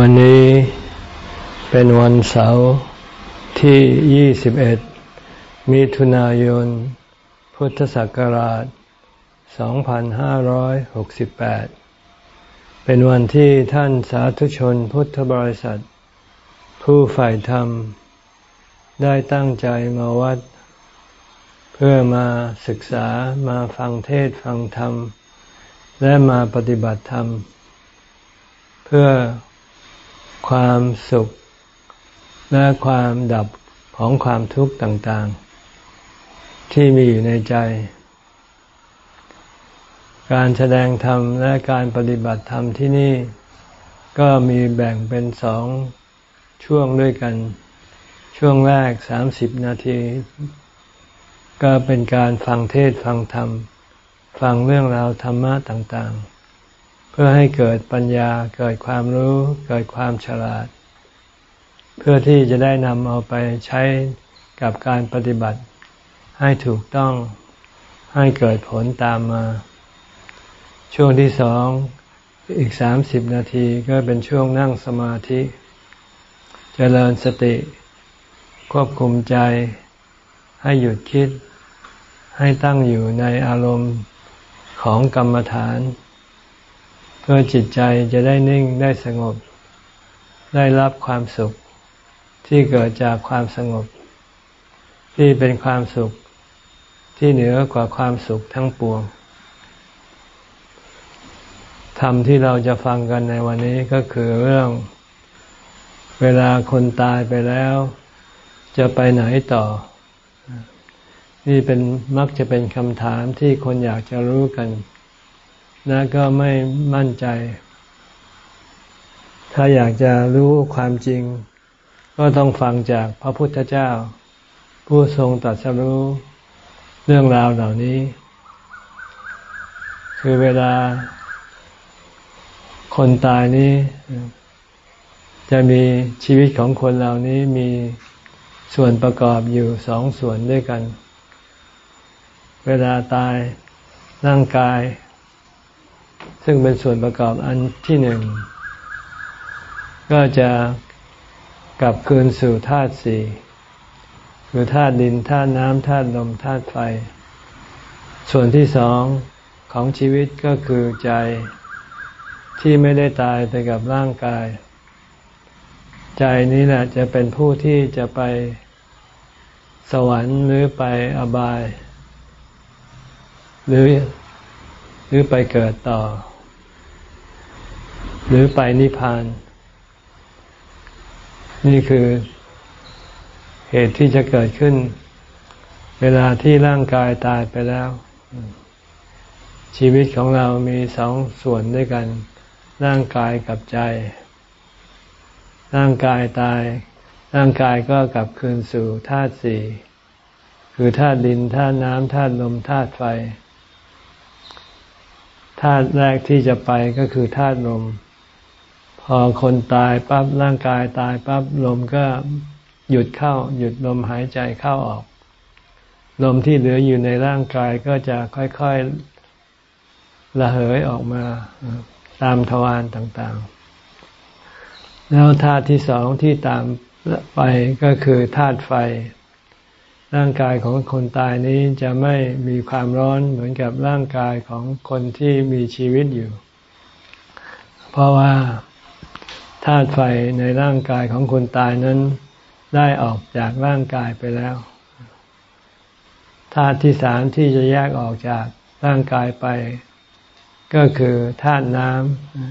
วันนี้เป็นวันเสาร์ที่ 21 มิถุนายน พุทธศักราช 2568 เป็นวันที่ท่านสาธุชนพุทธบริษัท ผู้ฝ่ายธรรม ได้ตั้งใจมาวัด เพื่อมาศึกษามาฟังเทศฟังธรรม และมาปฏิบัติธรรม เพื่อ ความสุข และความดับของความทุกข์ต่างๆ ที่มีอยู่ในใจ การแสดงธรรมและการปฏิบัติธรรมที่นี่ ก็มีแบ่งเป็นสองช่วงด้วยกัน ช่วงแรกสามสิบนาที ก็เป็นการฟังเทศฟังธรรม ฟังเรื่องราวธรรมะต่างๆ พื่อให้เกิดปัญญาเกิดความรู้ เกิดความฉลาด เพื่อที่จะได้นำเอาไปใช้กับการปฏิบัติ ให้ถูกต้องให้เกิดผลตามมา ช่วงที่สองอีกสามสิบนาทีก็เป็นช่วงนั่งสมาธิจเจริญสติ ควบคุมใจ ให้หยุดคิด ให้ตั้งอยู่ในอารมณ์ของกรรมฐาน พื่อจิตใจจะได้นิ่งได้สงบ ได้รับความสุขที่เกิดจากความสงบ ที่เป็นความสุขที่เหนือกว่าความสุขทั้งปวงธรรมที่เราจะฟังกันในวันนี้ก็คือเรื่อง เวลาคนตายไปแล้ว จะไปไหนต่อ นี่เป็นมักจะเป็นคำถามที่คนอยากจะรู้กัน และก็ไม่มั่นใจ ถ้าอยากจะรู้ความจริง ก็ต้องฟังจากพระพุทธเจ้า ผู้ทรงตรัสรู้เรื่องราวเหล่านี้ คือเวลาคนตายนี้ จะมีชีวิตของคนเหล่านี้มีส่วนประกอบอยู่สองส่วนด้วยกัน เวลาตายร่างกาย ซึ่งเป็นส่วนประกอบอันที่หนึ่ง ก็จะกลับคืนสู่ธาตุสี่คือธาตุดินธาตุน้ำธาตุลมธาตุไฟ ส่วนที่สองของชีวิตก็คือใจที่ไม่ได้ตายไปกับร่างกาย ใจนี้แหละจะเป็นผู้ที่จะไปสวรรค์หรือไปอบาย หรือหรือไปเกิดต่อ หรือไปนิพพาน นี่คือเหตุที่จะเกิดขึ้น เวลาที่ร่างกายตายไปแล้ว ชีวิตของเรามีสองส่วนด้วยกัน ร่างกายกับใจ ร่างกายตาย ร่างกายก็กลับคืนสู่ธาตุสี่คือธาตุดินธาตุน้ำธาตุลมธาตุไฟธาตุแรกที่จะไปก็คือธาตุลม พอคนตายปั๊บร่างกายตายปั๊บลมก็หยุดเข้า หยุดลมหายใจเข้าออก ลมที่เหลืออยู่ในร่างกายก็จะค่อยๆระเหยออกมาตามทวารต่างๆ แล้วธาตุที่สองที่ตามไปก็คือธาตุไฟ ร่างกายของคนตายนี้จะไม่มีความร้อนเหมือนกับร่างกายของคนที่มีชีวิตอยู่ เพราะว่า ธาตุไฟในร่างกายของคนตายนั้น ได้ออกจากร่างกายไปแล้วธาตุที่สามที่จะแยกออกจากร่างกายไป ก็คือธาตุน้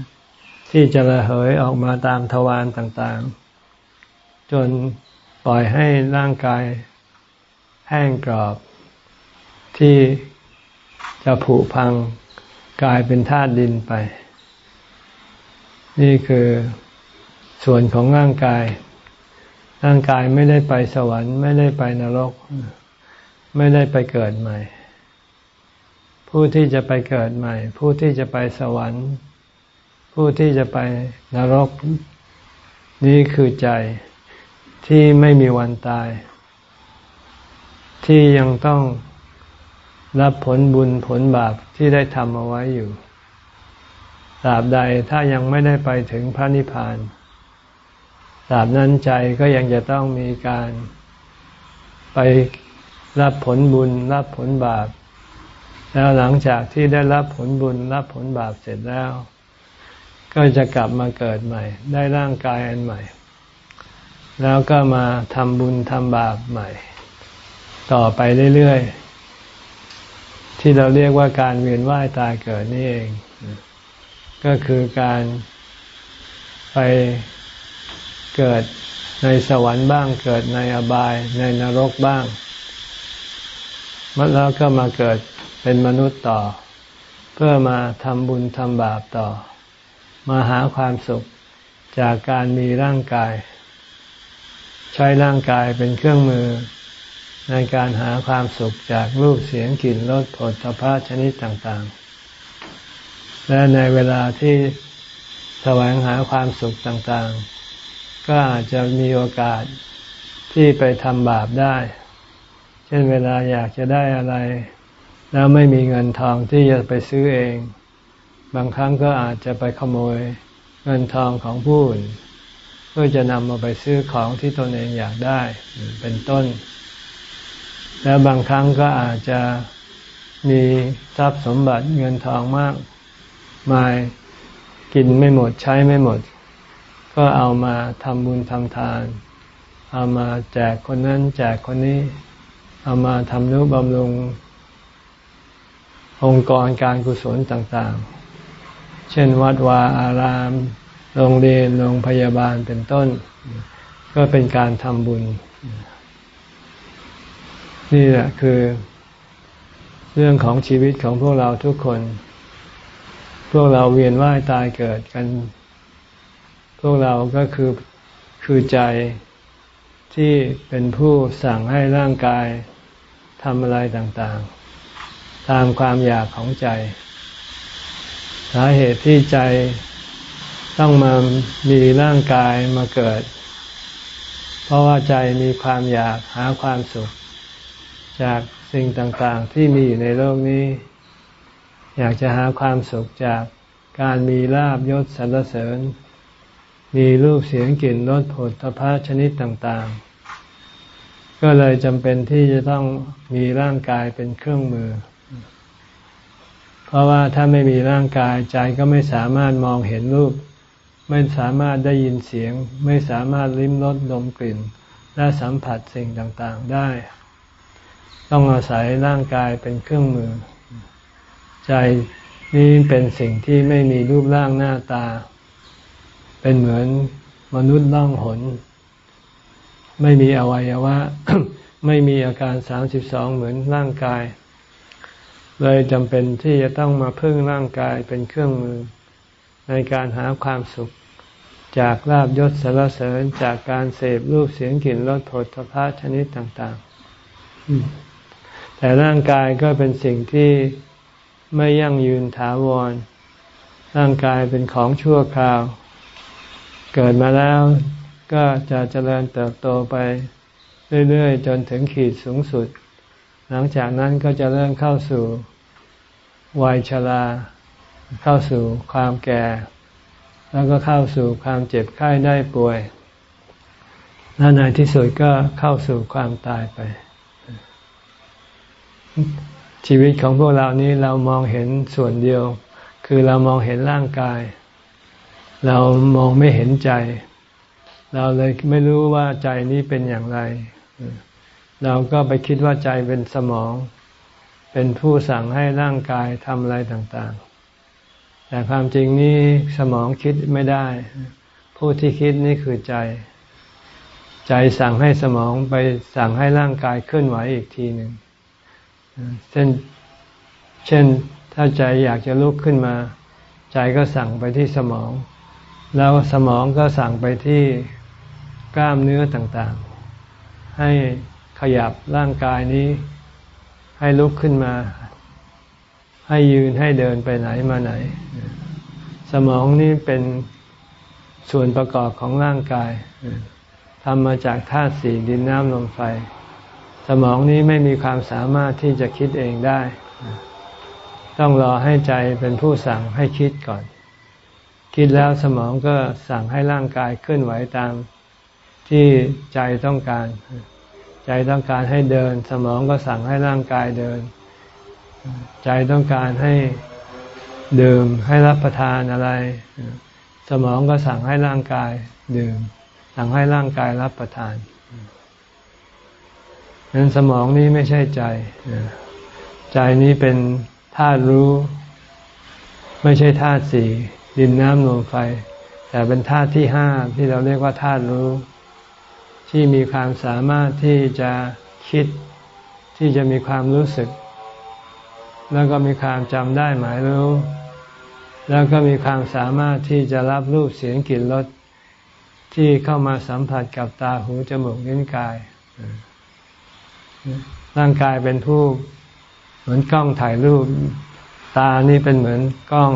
ำที่จะระเหยออกมาตามทวารต่างๆ จนปล่อยให้ร่างกายแห้งกรอบ ที่จะผุพังกลายเป็นธาตุดินไป นี่คือ ส่วนของร่างกาย ร่างกายไม่ได้ไปสวรรค์ ไม่ได้ไปนรก ไม่ได้ไปเกิดใหม่ ผู้ที่จะไปเกิดใหม่ ผู้ที่จะไปสวรรค์ ผู้ที่จะไปนรก นี่คือใจที่ไม่มีวันตาย ที่ยังต้องรับผลบุญผลบาปที่ได้ทำเอาไว้อยู่ตราบใดถ้ายังไม่ได้ไปถึงพระนิพพาน ตราบนั้นใจก็ยังจะต้องมีการไปรับผลบุญรับผลบาป แล้วหลังจากที่ได้รับผลบุญรับผลบาปเสร็จแล้ว ก็จะกลับมาเกิดใหม่ ได้ร่างกายอันใหม่ แล้วก็มาทำบุญทำบาปใหม่ ต่อไปเรื่อยๆ ที่เราเรียกว่าการเวียนว่ายตายเกิดนี่เอง ก็คือการไป เกิดในสวรรค์บ้าง เกิดในอบายในนรกบ้างมาแล้วก็มาเกิดเป็นมนุษย์ต่อ เพื่อมาทำบุญทำบาปต่อ มาหาความสุขจากการมีร่างกาย ใช้ร่างกายเป็นเครื่องมือ ในการหาความสุขจากรูปเสียงกลิ่นรสผลตภะชนิดต่างๆ และในเวลาที่แสวงหาความสุขต่างๆ ก็อาจจะมีโอกาสที่ไปทำบาปได้ เช่นเวลาอยากจะได้อะไร แล้วไม่มีเงินทองที่จะไปซื้อเอง บางครั้งก็อาจจะไปขโมยเงินทองของผู้อื่นเพื่อจะนำมาไปซื้อของที่ตนเองอยากได้เป็นต้น แล้วบางครั้งก็อาจจะมีทรัพย์สมบัติเงินทองมากมายกินไม่หมดใช้ไม่หมด ก็เอามาทำบุญทำทาน เอามาแจกคนนั้นแจกคนนี้ เอามาทำนุบำรุง องค์กรการกุศลต่างๆ เช่นวัดวาอาราม โรงเรียน โรงพยาบาลเป็นต้น ก็เป็นการทำบุญ นี่แหละคือ เรื่องของชีวิตของพวกเราทุกคน พวกเราเวียนว่ายตายเกิดกัน วกเราก็คือคือใจที่เป็นผู้สั่งให้ร่างกายทำอะไรต่างๆ ตามความอยากของใจ สาเหตุที่ใจต้องมามีร่างกายมาเกิด เพราะว่าใจมีความอยากหาความสุข จากสิ่งต่างๆ ที่มีอยู่ในโลกนี้ อยากจะหาความสุขจากการมีลาบยศสรรเสริญ มีรูปเสียงกลิ่นรสผลตภะชนิดต่างๆ ก็เลยจำเป็นที่จะต้องมีร่างกายเป็นเครื่องมือ เพราะว่าถ้าไม่มีร่างกายใจก็ไม่สามารถมองเห็นรูป ไม่สามารถได้ยินเสียง ไม่สามารถลิ้มรสดมกลิ่น และสัมผัสสิ่งต่างๆได้ ต้องอาศัยร่างกายเป็นเครื่องมือ ใจนี้เป็นสิ่งที่ไม่มีรูปร่างหน้าตา เป็นเหมือนมนุษย์ล่องหน ไม่มีอวัยวะ ไม่มีอาการสามสิบสองเหมือนร่างกาย เลยจำเป็นที่จะต้องมาพึ่งร่างกายเป็นเครื่องมือ ในการหาความสุข จากลาบยศสารเสริญจากการเสพรูปเสียงกลิ่นรสผลพระชนิดต่าง ๆ แต่ร่างกายก็เป็นสิ่งที่ไม่ยั่งยืนถาวร ร่างกายเป็นของชั่วคราว เกิดมาแล้วก็จะเจริญเติบโตไปเรื่อยๆ จนถึงขีดสูงสุด หลังจากนั้นก็จะเริ่มเข้าสู่วัยชรา เข้าสู่ความแก่ แล้วก็เข้าสู่ความเจ็บไข้ได้ป่วย และในที่สุดก็เข้าสู่ความตายไป ชีวิตของพวกเรานี้เรามองเห็นส่วนเดียว คือเรามองเห็นร่างกาย เรามองไม่เห็นใจ เราเลยไม่รู้ว่าใจนี้เป็นอย่างไร เราก็ไปคิดว่าใจเป็นสมอง เป็นผู้สั่งให้ร่างกายทำอะไรต่างๆ แต่ความจริงนี้สมองคิดไม่ได้ ผู้ที่คิดนี่คือใจ ใจสั่งให้สมองไปสั่งให้ร่างกายเคลื่อนไหวอีกทีหนึ่งเช่นเช่นถ้าใจอยากจะลุกขึ้นมา ใจก็สั่งไปที่สมอง แล้วสมองก็สั่งไปที่กล้ามเนื้อต่างๆ ให้ขยับร่างกายนี้ ให้ลุกขึ้นมา ให้ยืนให้เดินไปไหนมาไหน สมองนี้เป็นส่วนประกอบของร่างกายทำมาจากธาตุสี่ดินน้ำลมไฟ สมองนี้ไม่มีความสามารถที่จะคิดเองได้ ต้องรอให้ใจเป็นผู้สั่งให้คิดก่อน คิดแล้วสมองก็สั่งให้ร่างกายเคลื่อนไหวตามที่ใจต้องการ ใจต้องการให้เดิน สมองก็สั่งให้ร่างกายเดิน ใจต้องการให้ดื่มให้รับประทานอะไร สมองก็สั่งให้ร่างกายดื่ม สั่งให้ร่างกายรับประทานนั้นสมองนี้ไม่ใช่ใจ ใจนี้เป็นธาตุรู้ ไม่ใช่ธาตุสี่ ดินน้ำลมไฟ แต่เป็นธาตุที่ห้าที่เราเรียกว่าธาตุรู้ ที่มีความสามารถที่จะคิดที่จะมีความรู้สึก แล้วก็มีความจำได้หมายรู้ แล้วก็มีความสามารถที่จะรับรูปเสียงกลิ่นรสที่เข้ามาสัมผัสกับตาหูจมูกลิ้นกาย ร่างกายเป็นผู้เหมือนกล้องถ่ายรูป ตานี่เป็นเหมือนกล้อง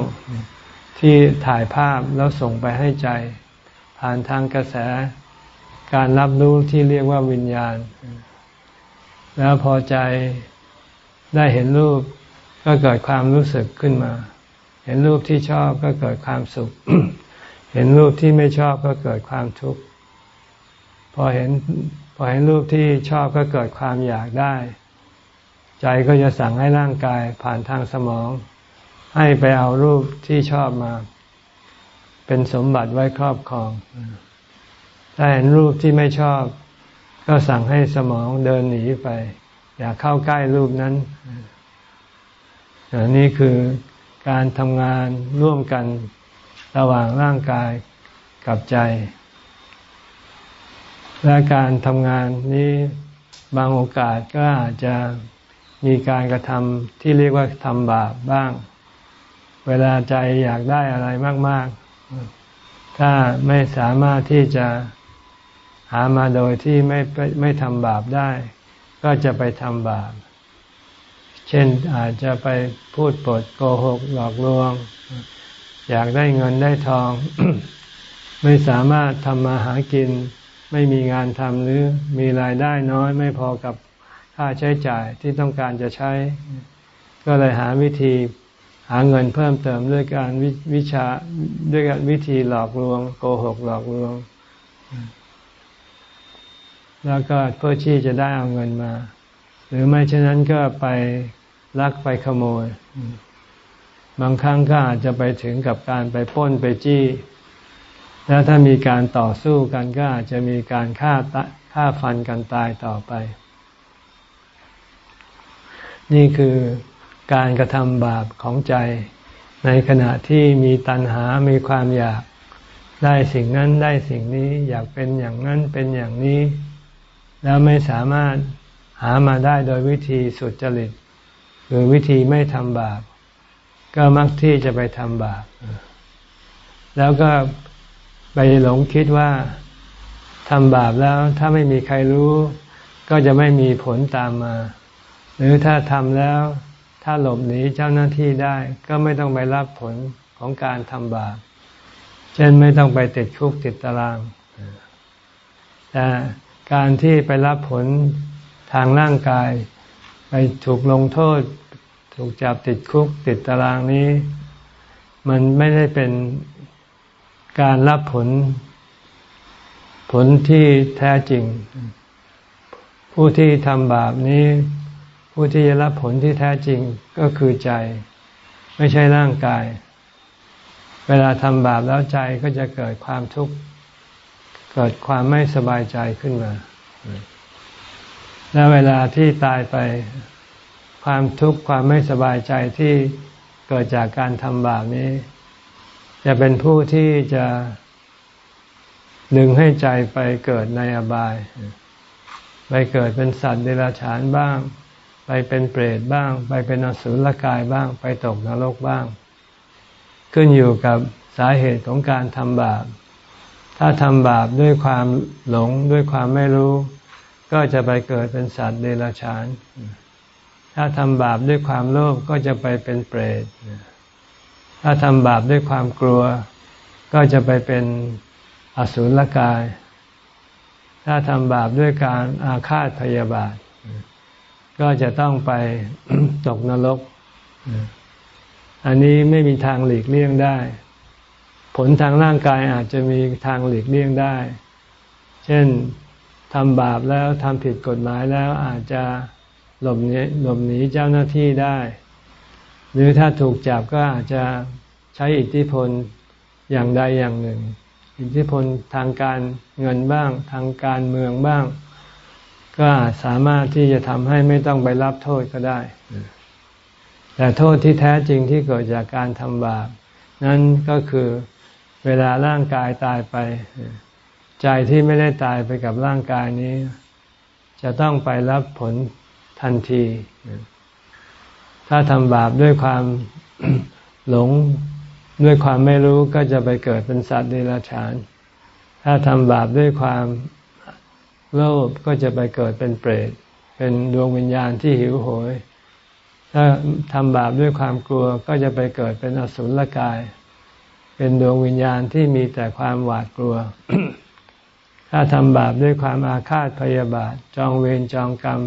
ที่ถ่ายภาพแล้วส่งไปให้ใจ ผ่านทางกระแสการรับรู้ที่เรียกว่าวิญญาณ แล้วพอใจได้เห็นรูปก็เกิดความรู้สึกขึ้นมา เห็นรูปที่ชอบก็เกิดความสุข เห็นรูปที่ไม่ชอบก็เกิดความทุกข์พอเห็นพอเห็นรูปที่ชอบก็เกิดความอยากได้ ใจก็จะสั่งให้ร่างกายผ่านทางสมอง ให้ไปเอารูปที่ชอบมา เป็นสมบัติไว้ครอบครอง ถ้าเห็นรูปที่ไม่ชอบ ก็สั่งให้สมองเดินหนีไป อย่าเข้าใกล้รูปนั้นนี่คือการทำงานร่วมกันระหว่างร่างกายกับใจ และการทำงานนี้บางโอกาสก็อาจจะมีการกระทำที่เรียกว่าทำบาปบ้าง เวลาใจอยากได้อะไรมาก ๆ ถ้าไม่สามารถที่จะหามาโดยที่ไม่ไม่ทำบาปได้ ก็จะไปทำบาป เช่นอาจจะไปพูดปดโกหกหลอกลวง อยากได้เงินได้ทอง ไม่สามารถทำมาหากิน ไม่มีงานทำหรือมีรายได้น้อยไม่พอกับค่าใช้จ่ายที่ต้องการจะใช้ ก็เลยหาวิธี หาเงินเพิ่มเติมด้วยการววิชาด้วยการวิธีหลอกลวง โกหกหลอกลวง แล้วก็เพื่อที่จะได้เอาเงินมา หรือไม่เช่นนั้นก็ไปลักไปขโมย บางครั้งก็อาจจะไปถึงกับการไปป้นไปจี้ แล้วถ้ามีการต่อสู้กันก็อาจจะมีการฆ่าฆ่าฟันกันตายต่อไป นี่คือ การกระทำบาปของใจ ในขณะที่มีตัณหา มีความอยากได้สิ่งนั้นได้สิ่งนี้อยากเป็นอย่างนั้นเป็นอย่างนี้ แล้วไม่สามารถหามาได้โดยวิธีสุดจริตหรือวิธีไม่ทำบาป ก็มักที่จะไปทำบาป แล้วก็ไปหลงคิดว่าทำบาปแล้วถ้าไม่มีใครรู้ ก็จะไม่มีผลตามมา หรือถ้าทำแล้ว ถ้าหลบหนีเจ้าหน้าที่ได้ก็ไม่ต้องไปรับผลของการทำบาป เช่นไม่ต้องไปติดคุกติดตาราง แต่การที่ไปรับผลทางร่างกาย ไปถูกลงโทษ ถูกจับติดคุกติดตารางนี้ มันไม่ได้เป็นการรับผล ผลที่แท้จริง ผู้ที่ทำบาปนี้ ผู้ที่จะรับผลที่แท้จริงก็คือใจ ไม่ใช่ร่างกาย เวลาทำบาปแล้วใจก็จะเกิดความทุกข์ เกิดความไม่สบายใจขึ้นมา และเวลาที่ตายไปความทุกข์ความไม่สบายใจที่เกิดจากการทำบาปนี้ จะเป็นผู้ที่จะดึงให้ใจไปเกิดในอบาย ไปเกิดเป็นสัตว์เดรัจฉานบ้าง ไปเป็นเปรตบ้าง ไปเป็นอสุรกายบ้าง ไปตกนรกบ้าง ขึ้นอยู่กับสาเหตุของการทำบาป ถ้าทำบาปด้วยความหลงด้วยความไม่รู้ ก็จะไปเกิดเป็นสัตว์เดรัจฉาน ถ้าทำบาปด้วยความโลภก็จะไปเป็นเปรต ถ้าทำบาปด้วยความกลัว ก็จะไปเป็นอสุรกาย ถ้าทำบาปด้วยการอาฆาตพยาบาท ก็จะต้องไปตกนรก อันนี้ไม่มีทางหลีกเลี่ยงได้ ผลทางร่างกายอาจจะมีทางหลีกเลี่ยงได้ เช่นทำบาปแล้วทำผิดกฎหมายแล้วอาจจะหลบหนีหลบหนีเจ้าหน้าที่ได้ หรือถ้าถูกจับก็อาจจะใช้อิทธิพลอย่างใดอย่างหนึ่ง อิทธิพลทางการเงินบ้าง ทางการเมืองบ้าง ก็สามารถที่จะทำให้ไม่ต้องไปรับโทษก็ได้ แต่โทษที่แท้จริงที่เกิดจากการทำบาป นั้นก็คือเวลาร่างกายตายไป ใจที่ไม่ได้ตายไปกับร่างกายนี้ จะต้องไปรับผลทันที ถ้าทำบาปด้วยความหลงด้วยความไม่รู้ก็จะไปเกิดเป็นสัตว์เดรัจฉาน ถ้าทำบาปด้วยความ โลภก็จะไปเกิดเป็นเปรต เป็นดวงวิญญาณที่หิวโหย ถ้าทำบาปด้วยความกลัวก็จะไปเกิดเป็นอสุรกาย เป็นดวงวิญญาณที่มีแต่ความหวาดกลัว ถ้าทำบาปด้วยความอาฆาตพยาบาท จองเวรจองกรรม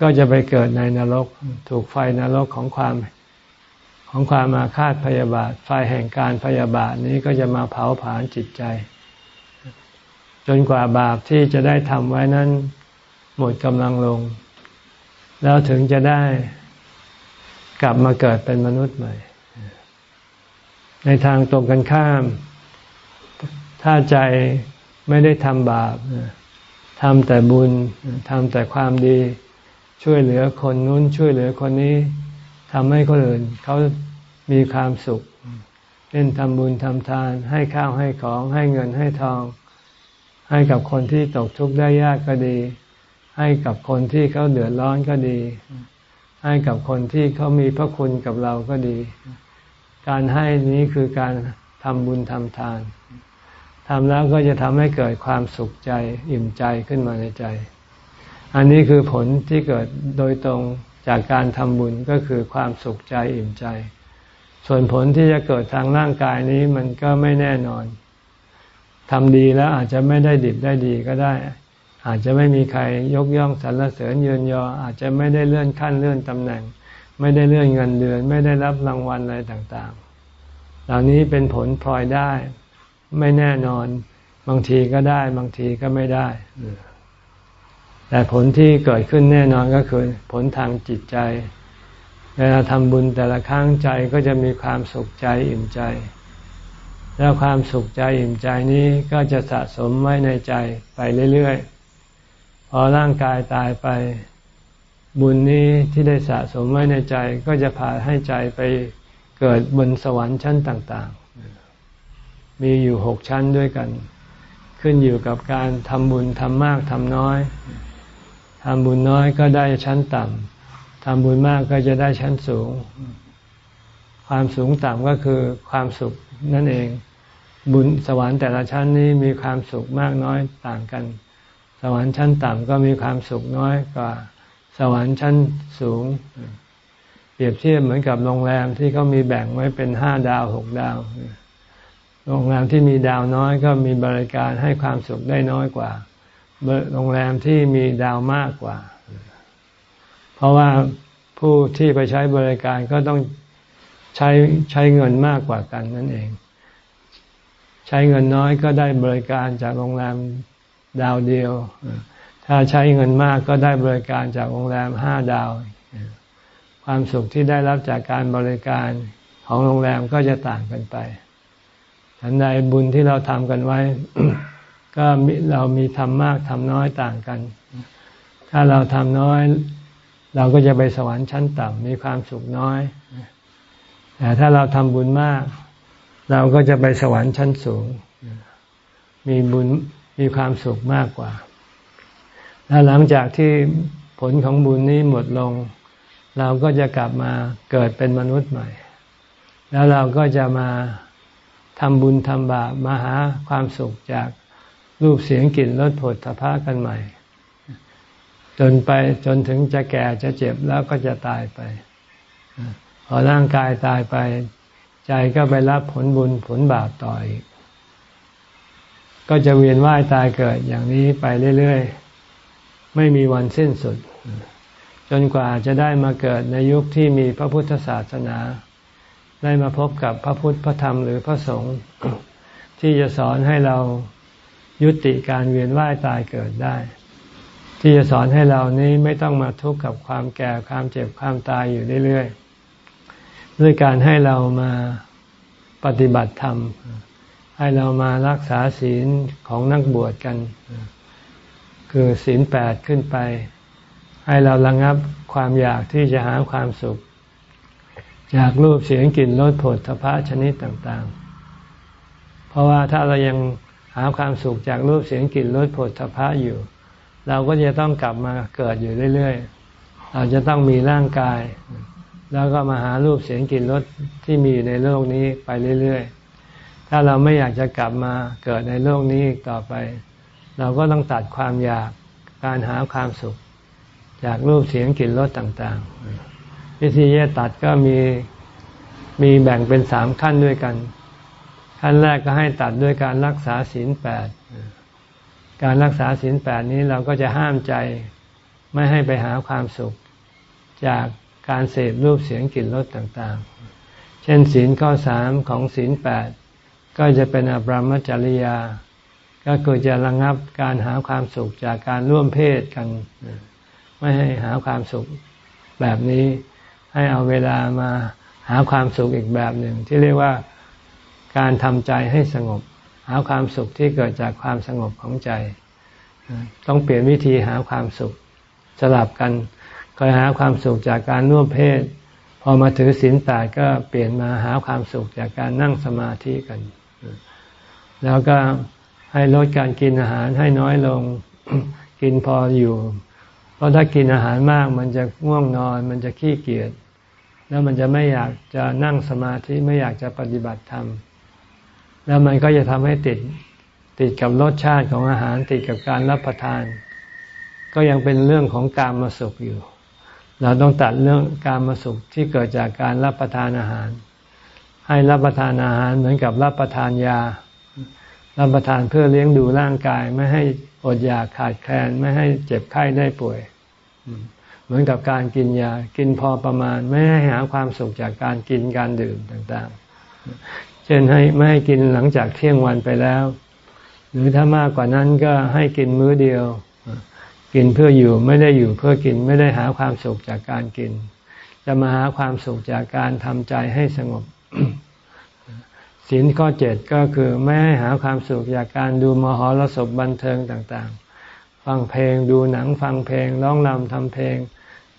ก็จะไปเกิดในนรก ถูกไฟนรกของความของความอาฆาตพยาบาท ไฟแห่งการพยาบาทนี้ก็จะมาเผาผลาญจิตใจ จนกว่าบาปที่จะได้ทำไว้นั้นหมดกำลังลง แล้วถึงจะได้กลับมาเกิดเป็นมนุษย์ใหม่ ในทางตรงกันข้าม ถ้าใจไม่ได้ทำบาปทำแต่บุญทำแต่ความดี ช่วยเหลือคนนู้นช่วยเหลือคนนี้ทำให้คนอื่นเขามีความสุขเล่นทำบุญทำทาน ให้ข้าวให้ของให้เงินให้ทอง ให้กับคนที่ตกทุกข์ได้ยากก็ดี ให้กับคนที่เขาเดือดร้อนก็ดี ให้กับคนที่เขามีพระคุณกับเราก็ดี การให้นี้คือการทำบุญทำทานทำแล้วก็จะทำให้เกิดความสุขใจอิ่มใจขึ้นมาในใจ อันนี้คือผลที่เกิดโดยตรงจากการทำบุญก็คือความสุขใจอิ่มใจ ส่วนผลที่จะเกิดทางร่างกายนี้มันก็ไม่แน่นอน ทำดีแล้วอาจจะไม่ได้ดิบได้ดีก็ได้ อาจจะไม่มีใครยกย่องสรรเสริญเยินยอ อาจจะไม่ได้เลื่อนขั้นเลื่อนตำแหน่ง ไม่ได้เลื่อนเงินเดือน ไม่ได้รับรางวัลอะไรต่างๆ เหล่านี้เป็นผลพลอยได้ ไม่แน่นอน บางทีก็ได้ บางทีก็ไม่ได้ แต่ผลที่เกิดขึ้นแน่นอนก็คือ ผลทางจิตใจ เวลาทำบุญแต่ละครั้งใจก็จะมีความสุขใจอิ่มใจ แล้วความสุขใจอิ่มใจนี้ก็จะสะสมไว้ในใจไปเรื่อยๆ พอร่างกายตายไป บุญนี้ที่ได้สะสมไว้ในใจก็จะพาให้ใจไปเกิดบนสวรรค์ชั้นต่างๆ มีอยู่หกชั้นด้วยกัน ขึ้นอยู่กับการทำบุญทำมากทำน้อยทำบุญน้อยก็ได้ชั้นต่ำทำบุญมากก็จะได้ชั้นสูง ความสูงต่ำก็คือความสุขนั่นเอง บุญสวรรค์แต่ละชั้นนี้มีความสุขมากน้อยต่างกัน สวรรค์ชั้นต่ำก็มีความสุขน้อยกว่า สวรรค์ชั้นสูง เปรียบเทียบเหมือนกับโรงแรมที่เขามีแบ่งไว้เป็นห้าดาวหกดาวโรงแรมที่มีดาวน้อยก็มีบริการให้ความสุขได้น้อยกว่าโรงแรมที่มีดาวมากกว่า เพราะว่าผู้ที่ไปใช้บริการก็ต้องใช้ใช้เงินมากกว่ากันนั่นเอง ใช้เงินน้อยก็ได้บริการจากโรงแรมดาวเดียว ถ้าใช้เงินมากก็ได้บริการจากโรงแรมห้าดาว ความสุขที่ได้รับจากการบริการของโรงแรมก็จะต่างกันไปฉันใดบุญที่เราทำกันไว้ ก็เรามีทำมากทำน้อยต่างกัน ถ้าเราทำน้อย เราก็จะไปสวรรค์ชั้นต่ำมีความสุขน้อย แต่ถ้าเราทำบุญมาก เราก็จะไปสวรรค์ชั้นสูง มีบุญมีความสุขมากกว่า แล้วหลังจากที่ผลของบุญนี้หมดลง เราก็จะกลับมาเกิดเป็นมนุษย์ใหม่ แล้วเราก็จะมาทำบุญทำบาปมาหาความสุขจากรูปเสียงกลิ่นรสผลทพะกันใหม่ จนไปจนถึงจะแก่จะเจ็บแล้วก็จะตายไป พอร่างกายตายไป ใจก็ไปรับผลบุญผลบาปต่ออีก ก็จะเวียนว่ายตายเกิดอย่างนี้ไปเรื่อยๆ ไม่มีวันสิ้นสุด จนกว่าจะได้มาเกิดในยุคที่มีพระพุทธศาสนา ได้มาพบกับพระพุทธพระธรรมหรือพระสงฆ์ที่จะสอนให้เรายุติการเวียนว่ายตายเกิดได้ ที่จะสอนให้เรานี้ไม่ต้องมาทุกข์กับความแก่ความเจ็บความตายอยู่เรื่อยๆ ด้วยการให้เรามาปฏิบัติธรรม ให้เรามารักษาศีลของนักบวชกัน คือศีลแปดขึ้นไป ให้เราระงับความอยากที่จะหาความสุข อยากรูปเสียงกลิ่นรสผลทพะชนิดต่างๆ เพราะว่าถ้าเรายังหาความสุขจากรูปเสียงกลิ่นรสผลทพะอยู่ เราก็จะต้องกลับมาเกิดอยู่เรื่อยๆ เราจะต้องมีร่างกาย แล้วก็มาหารูปเสียงกลิ่นรสที่มีอยู่ในโลกนี้ไปเรื่อยๆ ถ้าเราไม่อยากจะกลับมาเกิดในโลกนี้ต่อไป เราก็ต้องตัดความอยากการหาความสุข จากรูปเสียงกลิ่นรสต่างๆ วิธีแยตัดก็มีมีแบ่งเป็นสามขั้นด้วยกัน ขั้นแรกก็ให้ตัดด้วยการรักษาศีลแปดการรักษาศีลแปดนี้เราก็จะห้ามใจไม่ให้ไปหาความสุข จาก การเสพรูปเสียงกลิ่นรสต่างๆ เช่นศีลข้อสามของศีลแปดก็จะเป็นอบรมจริยา ก็คือจะระงับการหาความสุขจากการร่วมเพศกัน ไม่ให้หาความสุขแบบนี้ ให้เอาเวลามาหาความสุขอีกแบบหนึ่ง ที่เรียกว่าการทำใจให้สงบ หาความสุขที่เกิดจากความสงบของใจ ต้องเปลี่ยนวิธีหาความสุขสลับกัน เคยหาความสุขจากการร่วมเพศ พอมาถือศีลแปดก็เปลี่ยนมาหาความสุขจากการนั่งสมาธิกัน แล้วก็ให้ลดการกินอาหารให้น้อยลงกินพออยู่ เพราะถ้ากินอาหารมากมันจะง่วงนอน มันจะขี้เกียจแล้วมันจะไม่อยากจะนั่งสมาธิไม่อยากจะปฏิบัติธรรมแล้วมันก็จะทำให้ติดติดกับรสชาติของอาหารติดกับการรับประทาน ก็ยังเป็นเรื่องของการมาสุขอยู่ เราต้องตัดเรื่องการมาสุขที่เกิดจากการรับประทานอาหาร ให้รับประทานอาหารเหมือนกับรับประทานยา รับประทานเพื่อเลี้ยงดูร่างกายไม่ให้อดอยากขาดแคลนไม่ให้เจ็บไข้ได้ป่วย เหมือนกับการกินยา กินพอประมาณ ไม่ให้หาความสุขจากการกินการดื่มต่างๆ เช่นให้ไม่ให้กินหลังจากเที่ยงวันไปแล้ว หรือถ้ามากกว่านั้นก็ให้กินมื้อเดียว กินเพื่ออยู่ไม่ได้อยู่เพื่อกินไม่ได้หาความสุขจากการกิน จะมาหาความสุขจากการทำใจให้สงบศีลข้อเจ็ดก็คือไม่ให้หาความสุขจากการดูมหรสพบันเทิงต่างๆ ฟังเพลงดูหนังฟังเพลงร้องรำทำเพลง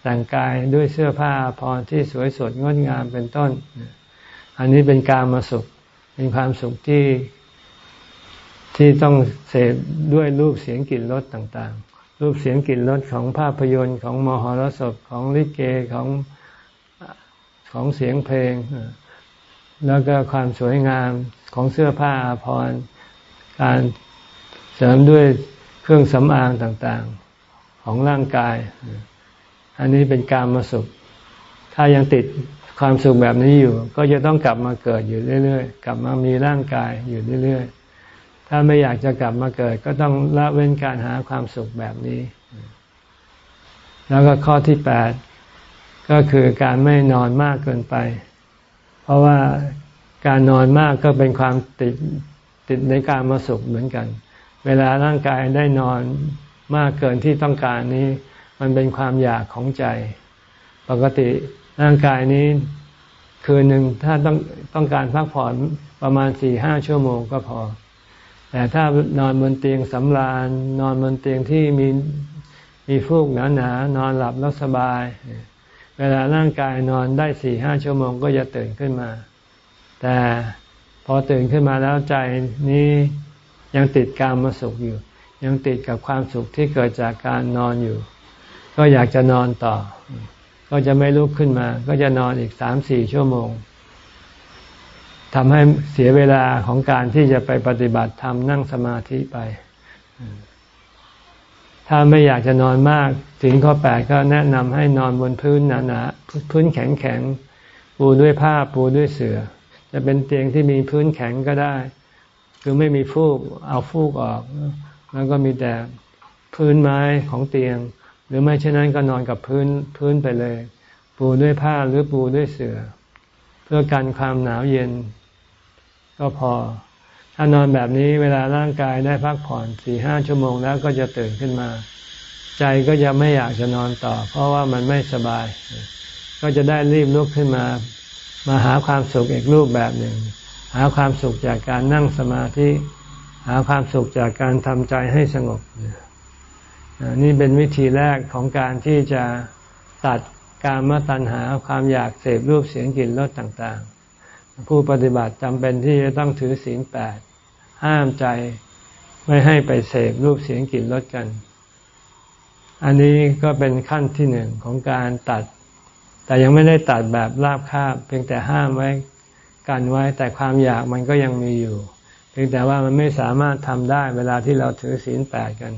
แต่งกายด้วยเสื้อผ้าพรที่สวยสดงดงามเป็นต้น อันนี้เป็นการมาสุขเป็นความสุขที่ที่ต้องเสพด้วยรูปเสียงกลิ่นรสต่างๆ รูปเสียงกลิ่นรสของภาพยนตร์ของมหรสพของลิเกของของเสียงเพลง แล้วก็ความสวยงามของเสื้อผ้าอาภรณ์การเสริมด้วยเครื่องสำอางต่างๆของร่างกาย อันนี้เป็นการมาสุข ถ้ายังติดความสุขแบบนี้อยู่ ก็จะต้องกลับมาเกิดอยู่เรื่อย ๆ กลับมามีร่างกายอยู่เรื่อย ๆ ถ้าไม่อยากจะกลับมาเกิด ก็ต้องละเว้นการหาความสุขแบบนี้ แล้วก็ข้อที่แปดก็คือการไม่นอนมากเกินไป เพราะว่าการนอนมากก็เป็นความติดติดในการมาสุขเหมือนกัน เวลาร่างกายได้นอนมากเกินที่ต้องการนี้ มันเป็นความอยากของใจ ปกติร่างกายนี้คืนหนึ่งถ้าต้องต้องการพักผ่อนประมาณสี่ห้าชั่วโมงก็พอ แต่ถ้านอนบนเตียงสำราญ นอนบนเตียงที่มีมีฟูกหนาหนานอนหลับแล้วสบาย เวลาร่างกายนอนได้สี่ห้าชั่วโมงก็จะตื่นขึ้นมา แต่พอตื่นขึ้นมาแล้วใจนี้ยังติดการมาสุขอยู่ ยังติดกับความสุขที่เกิดจากการนอนอยู่ ก็อยากจะนอนต่อ ก็จะไม่ลุกขึ้นมา ก็จะนอนอีกสามสี่ชั่วโมง ทำให้เสียเวลาของการที่จะไปปฏิบัติธรรมนั่งสมาธิไป ถ้าไม่อยากจะนอนมากสิงข้อแปดก็แนะนำให้นอนบนพื้นหนาๆพื้นแข็งๆปูด้วยผ้าปูด้วยเสือ่อ จะเป็นเตียงที่มีพื้นแข็งก็ได้ คือไม่มีฟูกเอาฟูกออก แล้วก็มีแต่พื้นไม้ของเตียง หรือไม่เช่นนั้นก็นอนกับพื้นพื้นไปเลย ปูด้วยผ้าหรือปูด้วยเสือ่อ เพื่อกันความหนาวเย็น ก็พอ ถ้านอนแบบนี้เวลาร่างกายได้พักผ่อนสี่ห้าชั่วโมงแล้วก็จะตื่นขึ้นมา ใจก็จะไม่อยากจะนอนต่อ เพราะว่ามันไม่สบาย ก็จะได้รีบลุกขึ้นมา มาหาความสุขอีกรูปแบบหนึ่ง หาความสุขจากการนั่งสมาธิ หาความสุขจากการทำใจให้สงบ นี่เป็นวิธีแรกของการที่จะตัดการมาตัณหาความอยากเสพรูปเสียงกลิ่นรสต่างๆ ผู้ปฏิบัติจำเป็นที่จะต้องถือศีลแปดห้ามใจไม่ให้ไปเสพรูปเสียงกลิ่นรสกัน อันนี้ก็เป็นขั้นที่หนึ่งของการตัด แต่ยังไม่ได้ตัดแบบราบคาบ เพียงแต่ห้ามไว้กันไว้ แต่ความอยากมันก็ยังมีอยู่ เพียงแต่ว่ามันไม่สามารถทำได้เวลาที่เราถือศีลแปดกัน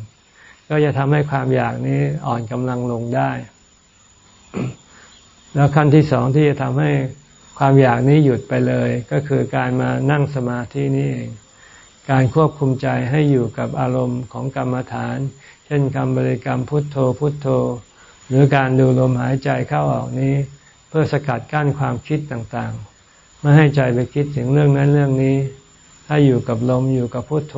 ก็จะทำให้ความอยากนี้อ่อนกำลังลงได้ แล้วขั้นที่สองที่จะทำให้ ความอยากนี้หยุดไปเลย ก็คือการมานั่งสมาธินี่เอง การควบคุมใจให้อยู่กับอารมณ์ของกรรมฐาน เช่นคำบริกรรมพุทโธพุทโธ หรือการดูลมหายใจเข้าออกนี้ เพื่อสกัดกั้นความคิดต่างๆ ไม่ให้ใจไปคิดถึงเรื่องนั้นเรื่องนี้ ถ้าอยู่กับลมอยู่กับพุทโธ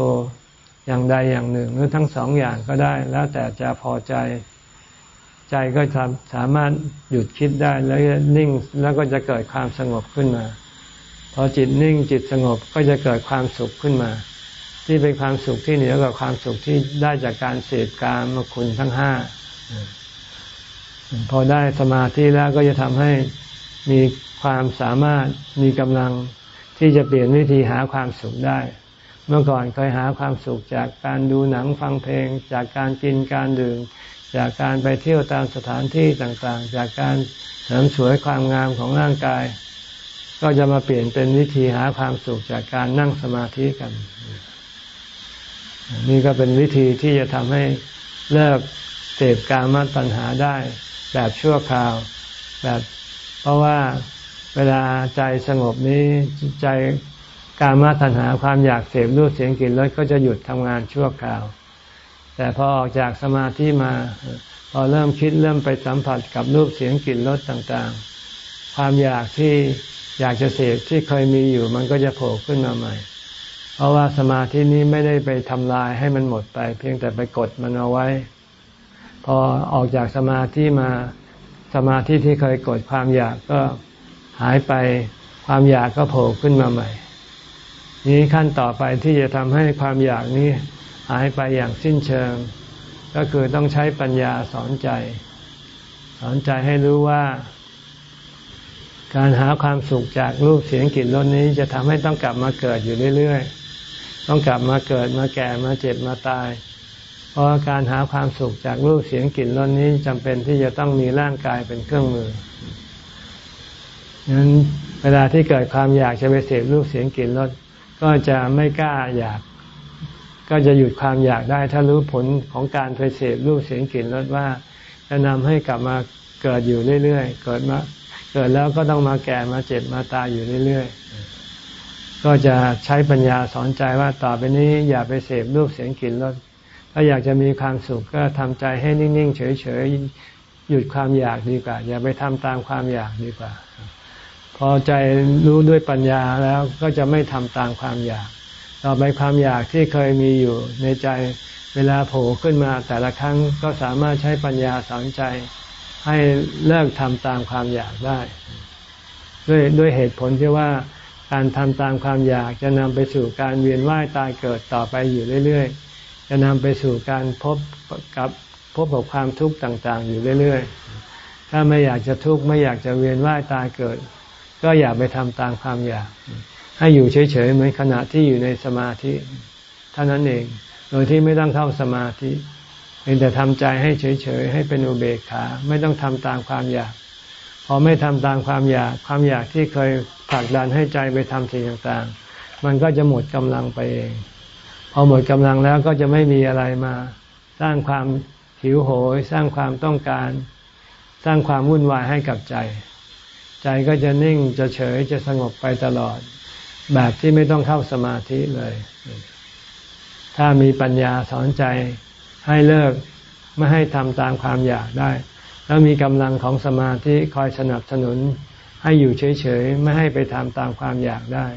อย่างใดอย่างหนึ่งหรือทั้งสองอย่างก็ได้ แล้วแต่จะพอใจ ใจก็สามารถหยุดคิดได้แล้วนิ่งแล้วก็จะเกิดความสงบขึ้นมา พอจิตนิ่งจิตสงบก็จะเกิดความสุขขึ้นมา ที่เป็นความสุขที่เหนือกว่าความสุขที่ได้จากการเสพการมคุณทั้งห้าพอได้สมาธิแล้วก็จะทำให้มีความสามารถมีกำลังที่จะเปลี่ยนวิธีหาความสุขได้ เมื่อก่อนเคยหาความสุขจากการดูหนังฟังเพลง จากการกินการดื่ม จากการไปเที่ยวตามสถานที่ต่างๆ จากการเสริมสวยความงามของร่างกาย ก็จะมาเปลี่ยนเป็นวิธีหาความสุขจากการนั่งสมาธิกัน นี่ก็เป็นวิธีที่จะทำให้เลิกเสพกามตัณหาได้แบบชั่วคราว แบบเพราะว่าเวลาใจสงบนี้ใจกามตัณหาความอยากเสพรูปเสียงกลิ่นรสก็จะหยุดทำงานชั่วคราว แต่พอออกจากสมาธิมา พอเริ่มคิดเริ่มไปสัมผัสกับรูปเสียงกลิ่นรสต่างๆ ความอยากที่อยากจะเสพที่เคยมีอยู่มันก็จะโผล่ขึ้นมาใหม่ เพราะว่าสมาธินี้ไม่ได้ไปทำลายให้มันหมดไป เพียงแต่ไปกดมันเอาไว้ พอออกจากสมาธิมาสมาธิที่เคยกดความอยากก็หายไปความอยากก็โผล่ขึ้นมาใหม่ นี้ขั้นต่อไปที่จะทำให้ความอยากนี้ หายไปอย่างสิ้นเชิง ก็คือต้องใช้ปัญญาสอนใจ สอนใจให้รู้ว่า การหาความสุขจากรูปเสียงกลิ่นรสนี้จะทำให้ต้องกลับมาเกิดอยู่เรื่อยๆ ต้องกลับมาเกิดมาแก่มาเจ็บมาตาย เพราะการหาความสุขจากรูปเสียงกลิ่นรสนี้จำเป็นที่จะต้องมีร่างกายเป็นเครื่องมือนั้นเวลาที่เกิดความอยากจะไปเสพรูปเสียงกลิ่นรสก็จะไม่กล้าอยาก ก็จะหยุดความอยากได้ถ้ารู้ผลของการไปเสพรูปเสียงกลิ่นรสว่า จะนำให้กลับมาเกิดอยู่เรื่อยๆ เกิดมาเกิดแล้วก็ต้องมาแก่มาเจ็บมาตายอยู่เรื่อยๆ ก็จะใช้ปัญญาสอนใจว่าต่อไปนี้อย่าไปเสพรูปเสียงกลิ่นรสถ้าอยากจะมีความสุขก็ทำใจให้นิ่งๆ เฉยๆ หยุดความอยากดีกว่า อย่าไปทำตามความอยากดีกว่า พอใจรู้ด้วยปัญญาแล้วก็จะไม่ทำตามความอยาก ต่อไปความอยากที่เคยมีอยู่ในใจเวลาโผล่ขึ้นมาแต่ละครั้งก็สามารถใช้ปัญญาสอนใจให้เลิกทำตามความอยากได้ ด้วยด้วยเหตุผลที่ว่าการทำตามความอยากจะนำไปสู่การเวียนว่ายตายเกิดต่อไปอยู่เรื่อย ๆ จะนำไปสู่การพบกับพบกับความทุกข์ต่างๆ อยู่เรื่อย ๆ ถ้าไม่อยากจะทุกข์ไม่อยากจะเวียนว่ายตายเกิด ก็อย่าไปทำตามความอยาก ให้อยู่เฉยๆเหมือนขณะที่อยู่ในสมาธิเท่านั้นเอง โดยที่ไม่ต้องเข้าสมาธิเพียงแต่ทำใจให้เฉยๆให้เป็นอุเบกขา ไม่ต้องทำตามความอยาก พอไม่ทำตามความอยากความอยากที่เคยผลักดันให้ใจไปทำสิ่งต่างๆ มันก็จะหมดกำลังไปเอง พอหมดกำลังแล้วก็จะไม่มีอะไรมา สร้างความหิวโหย สร้างความต้องการ สร้างความวุ่นวายให้กับใจ ใจก็จะนิ่งจะเฉยจะสงบไปตลอด แบบที่ไม่ต้องเข้าสมาธิเลย ถ้ามีปัญญาสอนใจให้เลิกไม่ให้ทำตามความอยากได้ แล้วมีกำลังของสมาธิคอยสนับสนุน ให้อยู่เฉยๆ ไม่ให้ไปทำตามความอยากได้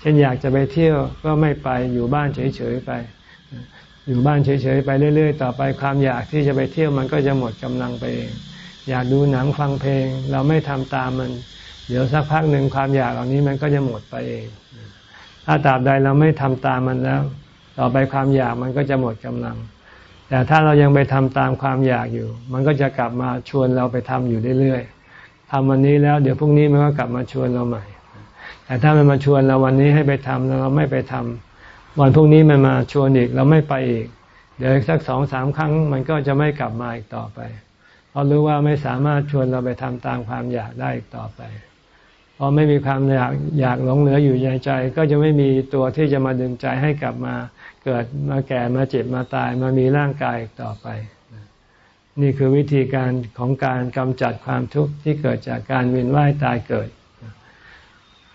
เช่นอยากจะไปเที่ยวก็ไม่ไปอยู่บ้านเฉยๆไป อยู่บ้านเฉยๆไปเรื่อย ๆ ต่อไปความอยากที่จะไปเที่ยวมันก็จะหมดกำลังไปเองอยากดูหนังฟังเพลง เราไม่ทำตามมัน เดี๋ยวสักพักหนึ่งความอยากเหล่านี้มันก็จะหมดไปเอง ถ้าตราบใดเราไม่ทำตามมันแล้ว ต่อไปความอยากมันก็จะหมดกำลัง แต่ถ้าเรายังไปทำตามความอยากอยู่ มันก็จะกลับมาชวนเราไปทำอยู่เรื่อยๆทำวันนี้แล้ว เดี๋ยวพรุ่งนี้มันก็กลับมาชวนเราใหม่ แต่ถ้ามันมาชวนเราวันนี้ให้ไปทำแล้วเราไม่ไปทำวันพรุ่งนี้มันมาชวนอีกเราไม่ไปอีก เดี๋ยวสักสองสามครั้ง มันก็จะไม่กลับมาอีกต่อไปเพราะรู้ว่าไม่สามารถชวนเราไปทำตามความอยากได้อีกต่อไป พอไม่มีความอยากอยากหลงเหลืออยู่ในใจ ก็จะไม่มีตัวที่จะมาดึงใจให้กลับมาเกิดมาแก่มาเจ็บมาตายมามีร่างกายอีกต่อไป นี่คือวิธีการของการกำจัดความทุกข์ที่เกิดจากการเวียนว่ายตายเกิด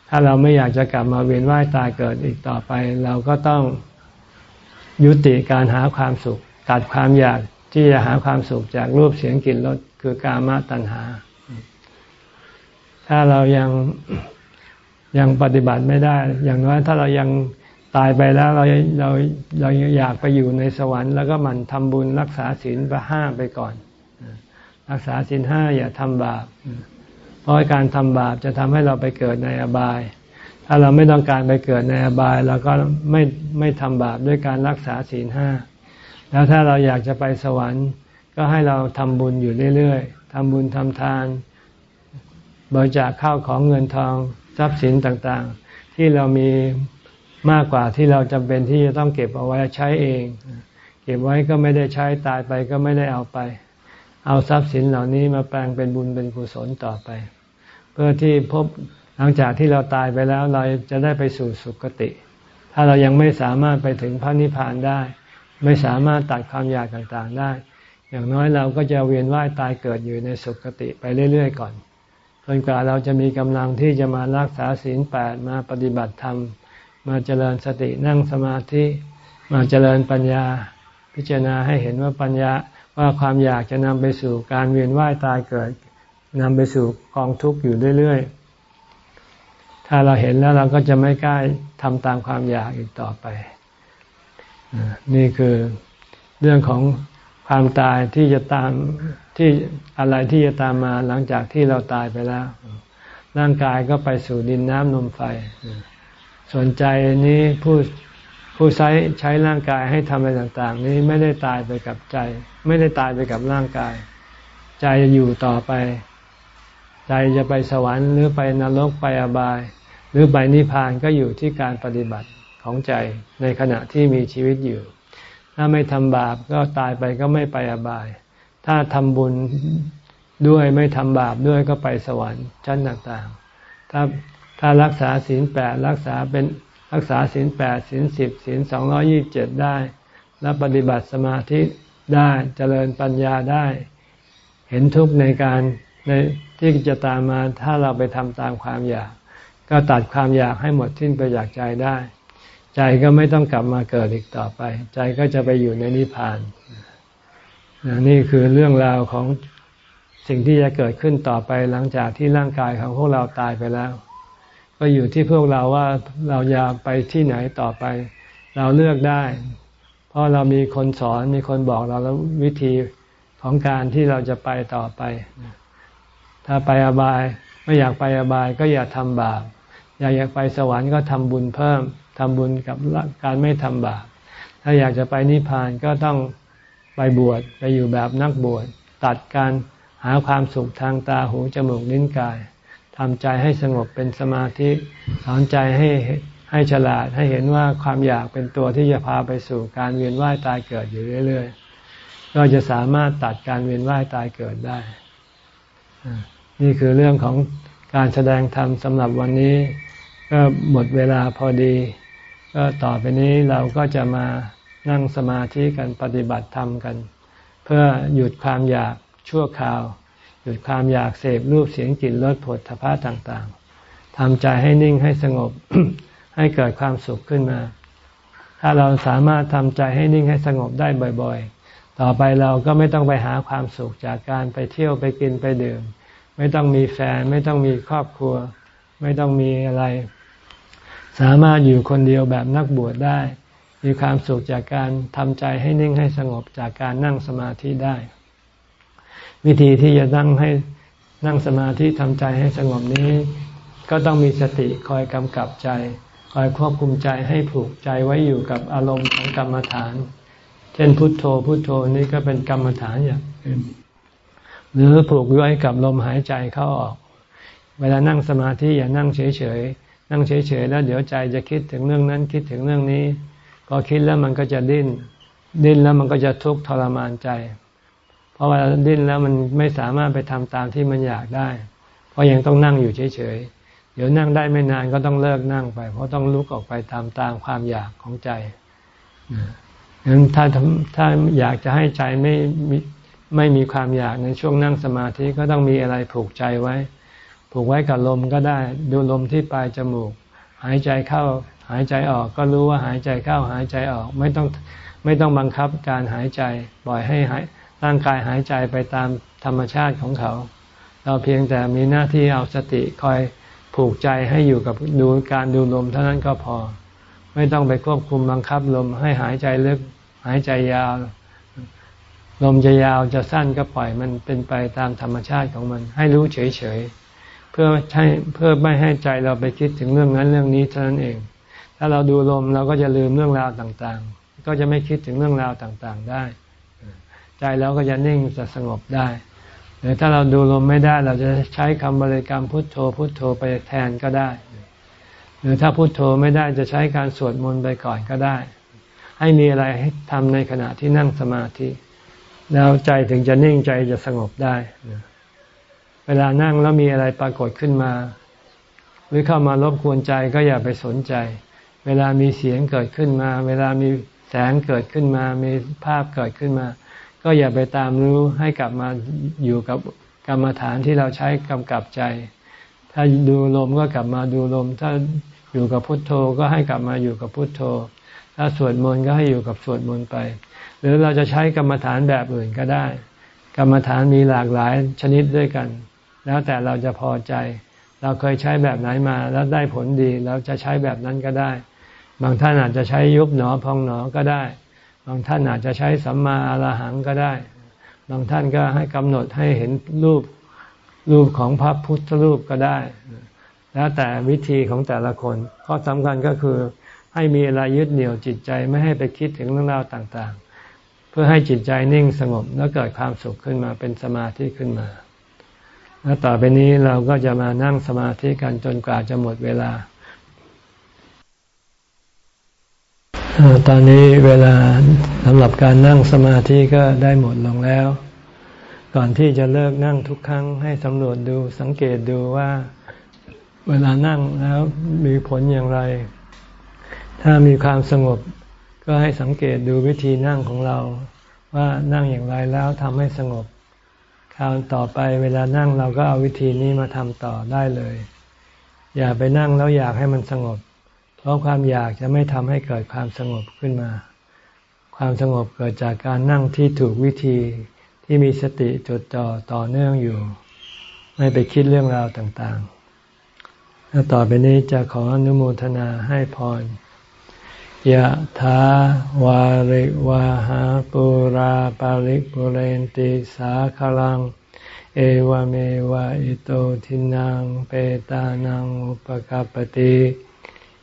ถ้าเราไม่อยากจะกลับมาเวียนว่ายตายเกิดอีกต่อไป เราก็ต้องยุติการหาความสุขตัดความอยากที่จะหาความสุขจากรูปเสียงกลิ่นรสคือกามตัณหา ถ้าเรายังยังปฏิบัติไม่ได้ อย่างน้อยถ้าเรายังตายไปแล้วเราเราเราอยากไปอยู่ในสวรรค์แล้วก็มันทำบุญรักษาศีลไปห้าไปก่อน รักษาศีลห้าอย่าทำบาป เพราะการทำบาปจะทำให้เราไปเกิดในอบาย ถ้าเราไม่ต้องการไปเกิดในอบายเราก็ไม่ไม่ทำบาปด้วยการรักษาศีลห้าแล้วถ้าเราอยากจะไปสวรรค์ ก็ให้เราทำบุญอยู่เรื่อยๆทำบุญทำทาน บริจาคข้าวของเงินทองทรัพย์สินต่างๆ ที่เรามีมากกว่าที่เราจำเป็นที่จะต้องเก็บเอาไว้ใช้เอง เก็บไว้ก็ไม่ได้ใช้ตายไปก็ไม่ได้เอาไป เอาทรัพย์สินเหล่านี้มาแปลงเป็นบุญเป็นกุศลต่อไป เพื่อที่พบหลังจากที่เราตายไปแล้วเราจะได้ไปสู่สุคติ ถ้าเรายังไม่สามารถไปถึงพระนิพพานได้ ไม่สามารถตัดความอยากต่างๆได้ อย่างน้อยเราก็จะเวียนว่ายตายเกิดอยู่ในสุคติไปเรื่อย ๆ ก่อน จนกว่าเราจะมีกำลังที่จะมารักษาศีลแปดมาปฏิบัติธรรม มาเจริญสตินั่งสมาธิ มาเจริญปัญญา พิจารณาให้เห็นว่าปัญญาว่าความอยากจะนำไปสู่การเวียนว่ายตายเกิดนำไปสู่กองทุกข์อยู่เรื่อยๆ ถ้าเราเห็นแล้วเราก็จะไม่กล้าทำตามความอยากอีกต่อไป นี่คือเรื่องของความตายที่จะตาม ที่อะไรที่จะตามมาหลังจากที่เราตายไปแล้ว ร่างกายก็ไปสู่ดินน้ำนมไฟ ส่วนใจนี้ผู้ผู้ใช้ใช้ร่างกายให้ทำอะไรต่าง ๆ นี้ไม่ได้ตายไปกับใจ ไม่ได้ตายไปกับร่างกาย ใจอยู่ต่อไป ใจจะไปสวรรค์หรือไปนรกไปอบาย หรือไปนิพพานก็อยู่ที่การปฏิบัติของใจในขณะที่มีชีวิตอยู่ ถ้าไม่ทำบาปก็ตายไปก็ไม่ไปอบาย ถ้าทำบุญด้วยไม่ทำบาปด้วยก็ไปสวรรค์ชั้นต่างๆ ถ้าถ้ารักษาศีลแปดรักษาเป็นรักษาศีลแปดศีลสิบศีลสองร้อยี่บเจ็ดได้ และปฏิบัติสมาธิได้เจริญปัญญาได้ เห็นทุกข์ในการในที่จะตามมาถ้าเราไปทำตามความอยาก ก็ตัดความอยากให้หมดทิ้นไปจากใจได้ ใจก็ไม่ต้องกลับมาเกิดอีกต่อไป ใจก็จะไปอยู่ในนิพพาน นี่คือเรื่องราวของสิ่งที่จะเกิดขึ้นต่อไปหลังจากที่ร่างกายของพวกเราตายไปแล้ว ก็อยู่ที่พวกเราว่าเราจะไปที่ไหนต่อไป เราเลือกได้ เพราะเรามีคนสอนมีคนบอกเราแล้ววิธีของการที่เราจะไปต่อไป ถ้าไปอบายไม่อยากไปอบายก็อย่าทำบาปอยากอยากไปสวรรค์ก็ทำบุญเพิ่มทำบุญกับการไม่ทำบาปถ้าอยากจะไปนิพพานก็ต้อง ไปบวชไปอยู่แบบนักบวชตัดการหาความสุขทางตาหูจมูกลิ้นกายทำใจให้สงบเป็นสมาธิสอนใจให้ให้ฉลาดให้เห็นว่าความอยากเป็นตัวที่จะพาไปสู่การเวียนว่ายตายเกิดอยู่เรื่อยๆ ก็จะสามารถตัดการเวียนว่ายตายเกิดได้ นี่คือเรื่องของการแสดงธรรมสำหรับวันนี้ ก็หมดเวลาพอดี ก็ต่อไปนี้เราก็จะมา นั่งสมาธิกันปฏิบัติธรรมกัน เพื่อหยุดความอยากชั่วคราว หยุดความอยากเสพรูปเสียงกลิ่นรสผลทพะต่างๆทำใจให้นิ่งให้สงบให้เกิดความสุขขึ้นมา ถ้าเราสามารถทำใจให้นิ่งให้สงบได้บ่อย ๆ ต่อไปเราก็ไม่ต้องไปหาความสุขจากการไปเที่ยวไปกินไปดื่มไปไม่ต้องมีแฟน ไม่ต้องมีครอบครัว ไม่ต้องมีอะไร สามารถอยู่คนเดียวแบบนักบวชได้ มีความสุขจากการทำใจให้นิ่งให้สงบจากการนั่งสมาธิได้ วิธีที่จะนั่งให้นั่งสมาธิทำใจให้สงบนี้ ก็ต้องมีสติคอยกำกับใจ คอยควบคุมใจให้ผูกใจไว้อยู่กับอารมณ์ของกรรมฐาน เช่นพุทโธพุทโธนี่ก็เป็นกรรมฐานอย่างหรือผูกไว้กับลมหายใจเข้าออก เวลานั่งสมาธิอย่านั่งเฉยๆนั่งเฉยๆแล้วเดี๋ยวใจจะคิดถึงเรื่องนั้นคิดถึงเรื่องนี้ พอคิดแล้วมันก็จะดิ้น ดิ้นแล้วมันก็จะทุกข์ทรมานใจ เพราะว่าดิ้นแล้วมันไม่สามารถไปทำตามที่มันอยากได้ เพราะยังต้องนั่งอยู่เฉยๆ เดี๋ยวนั่งได้ไม่นานก็ต้องเลิกนั่งไป เพราะต้องลุกออกไปตามตามความอยากของใจงั้นถ้าถ้าอยากจะให้ใจไม่ไม่มีความอยากในช่วงนั่งสมาธิก็ต้องมีอะไรผูกใจไว้ ผูกไว้กับลมก็ได้ ดูลมที่ปลายจมูก หายใจเข้า หายใจออกก็รู้ว่าหายใจเข้าหายใจออกไม่ต้องไม่ต้องบังคับการหายใจปล่อยให้ร่างกายหายใจไปตามธรรมชาติของเขา เราเพียงแต่มีหน้าที่เอาสติคอยผูกใจให้อยู่กับดูการดูลมเท่านั้นก็พอ ไม่ต้องไปควบคุมบังคับลมให้หายใจลึกหายใจยาว ลมจะยาวจะสั้นก็ปล่อยมันเป็นไปตามธรรมชาติของมัน ให้รู้เฉยๆเพื่อให้เพื่อไม่ให้ใจเราไปคิดถึงเรื่องนั้นเรื่องนี้เท่านั้นเอง ถ้าเราดูลมเราก็จะลืมเรื่องราวต่างๆ ก็จะไม่คิดถึงเรื่องราวต่างๆได้ ใจเราก็จะนิ่งจะสงบได้หรือถ้าเราดูลมไม่ได้เราจะใช้คำบริกรรมพุทโธ พุทโธไปแทนก็ได้ หรือถ้าพุทโธไม่ได้จะใช้การสวดมนต์ไปก่อนก็ได้ ให้มีอะไรให้ทำในขณะที่นั่งสมาธิ แล้วใจถึงจะนิ่งใจจะสงบได้ เวลานั่งแล้วมีอะไรปรากฏขึ้นมา หรือเข้ามารบกวนใจก็อย่าไปสนใจ เวลามีเสียงเกิดขึ้นมา เวลามีแสงเกิดขึ้นมา มีภาพเกิดขึ้นมา ก็อย่าไปตามรู้ให้กลับมาอยู่กับกรรมฐานที่เราใช้กำกับใจ ถ้าดูลมก็กลับมาดูลม ถ้าอยู่กับพุทโธก็ให้กลับมาอยู่กับพุทโธ ถ้าสวดมนต์ก็ให้อยู่กับสวดมนต์ไป หรือเราจะใช้กรรมฐานแบบอื่นก็ได้ กรรมฐานมีหลากหลายชนิดด้วยกัน แล้วแต่เราจะพอใจ เราเคยใช้แบบไหนมาแล้วได้ผลดี เราจะใช้แบบนั้นก็ได้ บางท่านอาจจะใช้ยุบหนอพองหนอก็ได้ บางท่านอาจจะใช้สัมมาอรหังก็ได้ บางท่านก็ให้กำหนดให้เห็นรูปรูปของพระพุทธรูปก็ได้ แล้วแต่วิธีของแต่ละคนข้อสำคัญก็คือให้มีอะไรยึดเหนี่ยวจิตใจไม่ให้ไปคิดถึงเรื่องราวต่างๆ เพื่อให้จิตใจนิ่งสงบแล้วเกิดความสุขขึ้นมาเป็นสมาธิขึ้นมา แล้วต่อไปนี้เราก็จะมานั่งสมาธิกันจนกว่าจะหมดเวลา ตอนนี้เวลาสำหรับการนั่งสมาธิก็ได้หมดลงแล้ว ก่อนที่จะเลิกนั่งทุกครั้งให้สำรวจดูสังเกตดูว่า เวลานั่งแล้วมีผลอย่างไร ถ้ามีความสงบก็ให้สังเกตดูวิธีนั่งของเรา ว่านั่งอย่างไรแล้วทำให้สงบ คราวต่อไปเวลานั่งเราก็เอาวิธีนี้มาทำต่อได้เลย อย่าไปนั่งแล้วอยากให้มันสงบ เพราะความอยากจะไม่ทำให้เกิดความสงบขึ้นมา ความสงบเกิดจากการนั่งที่ถูกวิธีที่มีสติจดจ่อต่อเนื่องอยู่ ไม่ไปคิดเรื่องราวต่างๆแล้วต่อไปนี้จะขออนุโมทนาให้พรยะถาวาริวาหาปุราปาริปุเรนติสาคลัง เอวเมวะอิโตทินังเปตานังอุปกาปติ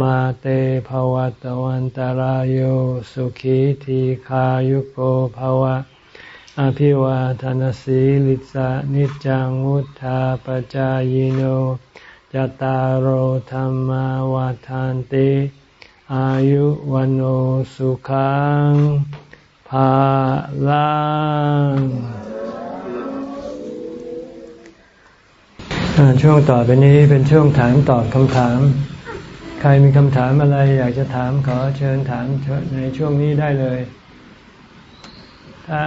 มาเตภวัตวันตารโยสุขีทีขายุโกภวะ อภิวาทานสีลิสานิจังวุธาปจายโนจตารโหธรรมวาทานติอายุวันโอสุขังภาลังช่วงต่อไปนี้เป็นช่วงถามตอบคำถาม ใครมีคำถามอะไรอยากจะถามขอเชิญถามในช่วงนี้ได้เลย ถ้า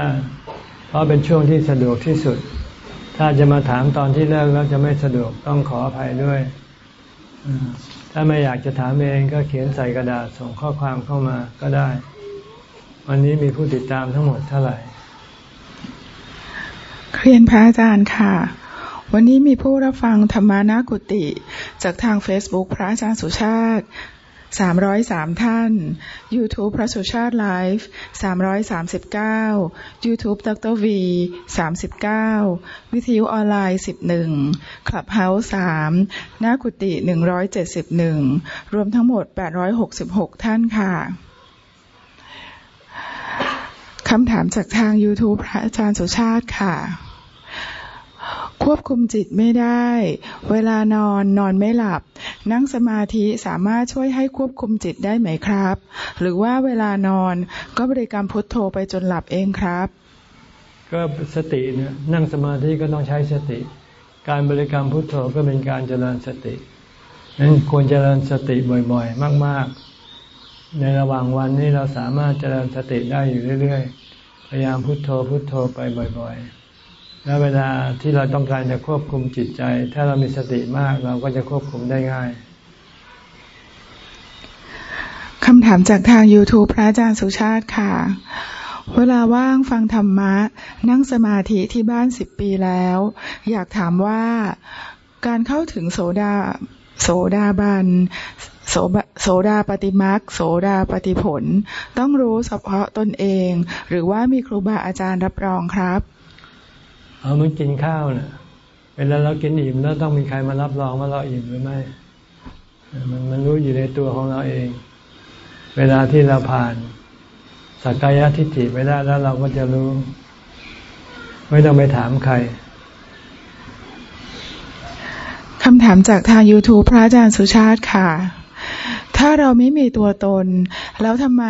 เพราะเป็นช่วงที่สะดวกที่สุด ถ้าจะมาถามตอนที่เลิกแล้วจะไม่สะดวกต้องขออภัยด้วย ถ้าไม่อยากจะถามเองก็เขียนใส่กระดาษส่งข้อความเข้ามาก็ได้ วันนี้มีผู้ติดตามทั้งหมดเท่าไหร่เรียนพระอาจารย์ค่ะ วันนี้มีผู้รับฟังธรรมานากุติ จากทาง Facebook พระอาจารย์สุชาติ 303 ท่าน YouTube พระสุชาติไลฟ์339 YouTube ดร V 39 วิทยุออนไลน์ 11 Clubhouse 3นากุติ171 รวมทั้งหมด 866 ท่านค่ะคำถามจากทาง YouTube พระอาจารย์สุชาติค่ะ ควบคุมจิตไม่ได้ เวลานอนนอนไม่หลับ นั่งสมาธิสามารถช่วยให้ควบคุมจิตได้ไหมครับ หรือว่าเวลานอนก็บริกรรมพุทโธไปจนหลับเองครับ ก็สติเนี่ยนั่งสมาธิก็ต้องใช้สติ การบริกรรมพุทโธก็เป็นการเจริญสตินั้นควรเจริญสติบ่อยๆ มาก ๆ ในระหว่างวันนี้เราสามารถเจริญสติได้อยู่เรื่อยๆ พยายามพุทโธพุทโธไปบ่อย ๆ แล้วเวลาที่เราต้องการจะควบคุมจิตใจ ถ้าเรามีสติมากเราก็จะควบคุมได้ง่ายคำถามจากทาง YouTube พระอาจารย์สุชาติค่ะ เวลาว่างฟังธรรมะ นั่งสมาธิที่บ้านสิบปีแล้ว อยากถามว่าการเข้าถึงโสดาโสดาบันโสโสดาปฏิมักโสดาปฏิผล ต้องรู้เฉพาะตนเอง หรือว่ามีครูบาอาจารย์รับรองครับ เอามันกินข้าวเนะ่ะเวลาเรากินอิ่มแล้วต้องมีใครมารับรองว่าเราอิ่มหรือไม่ มันมันรู้อยู่ในตัวของเราเอง เวลาที่เราผ่านสักกายทิฏฐิไปได้แล้วเราก็จะรู้ ไม่ต้องไปถามใครคำถามจากทาง YouTube พระอาจารย์สุชาติค่ะ ถ้าเราไม่มีตัวตน แล้วทำไม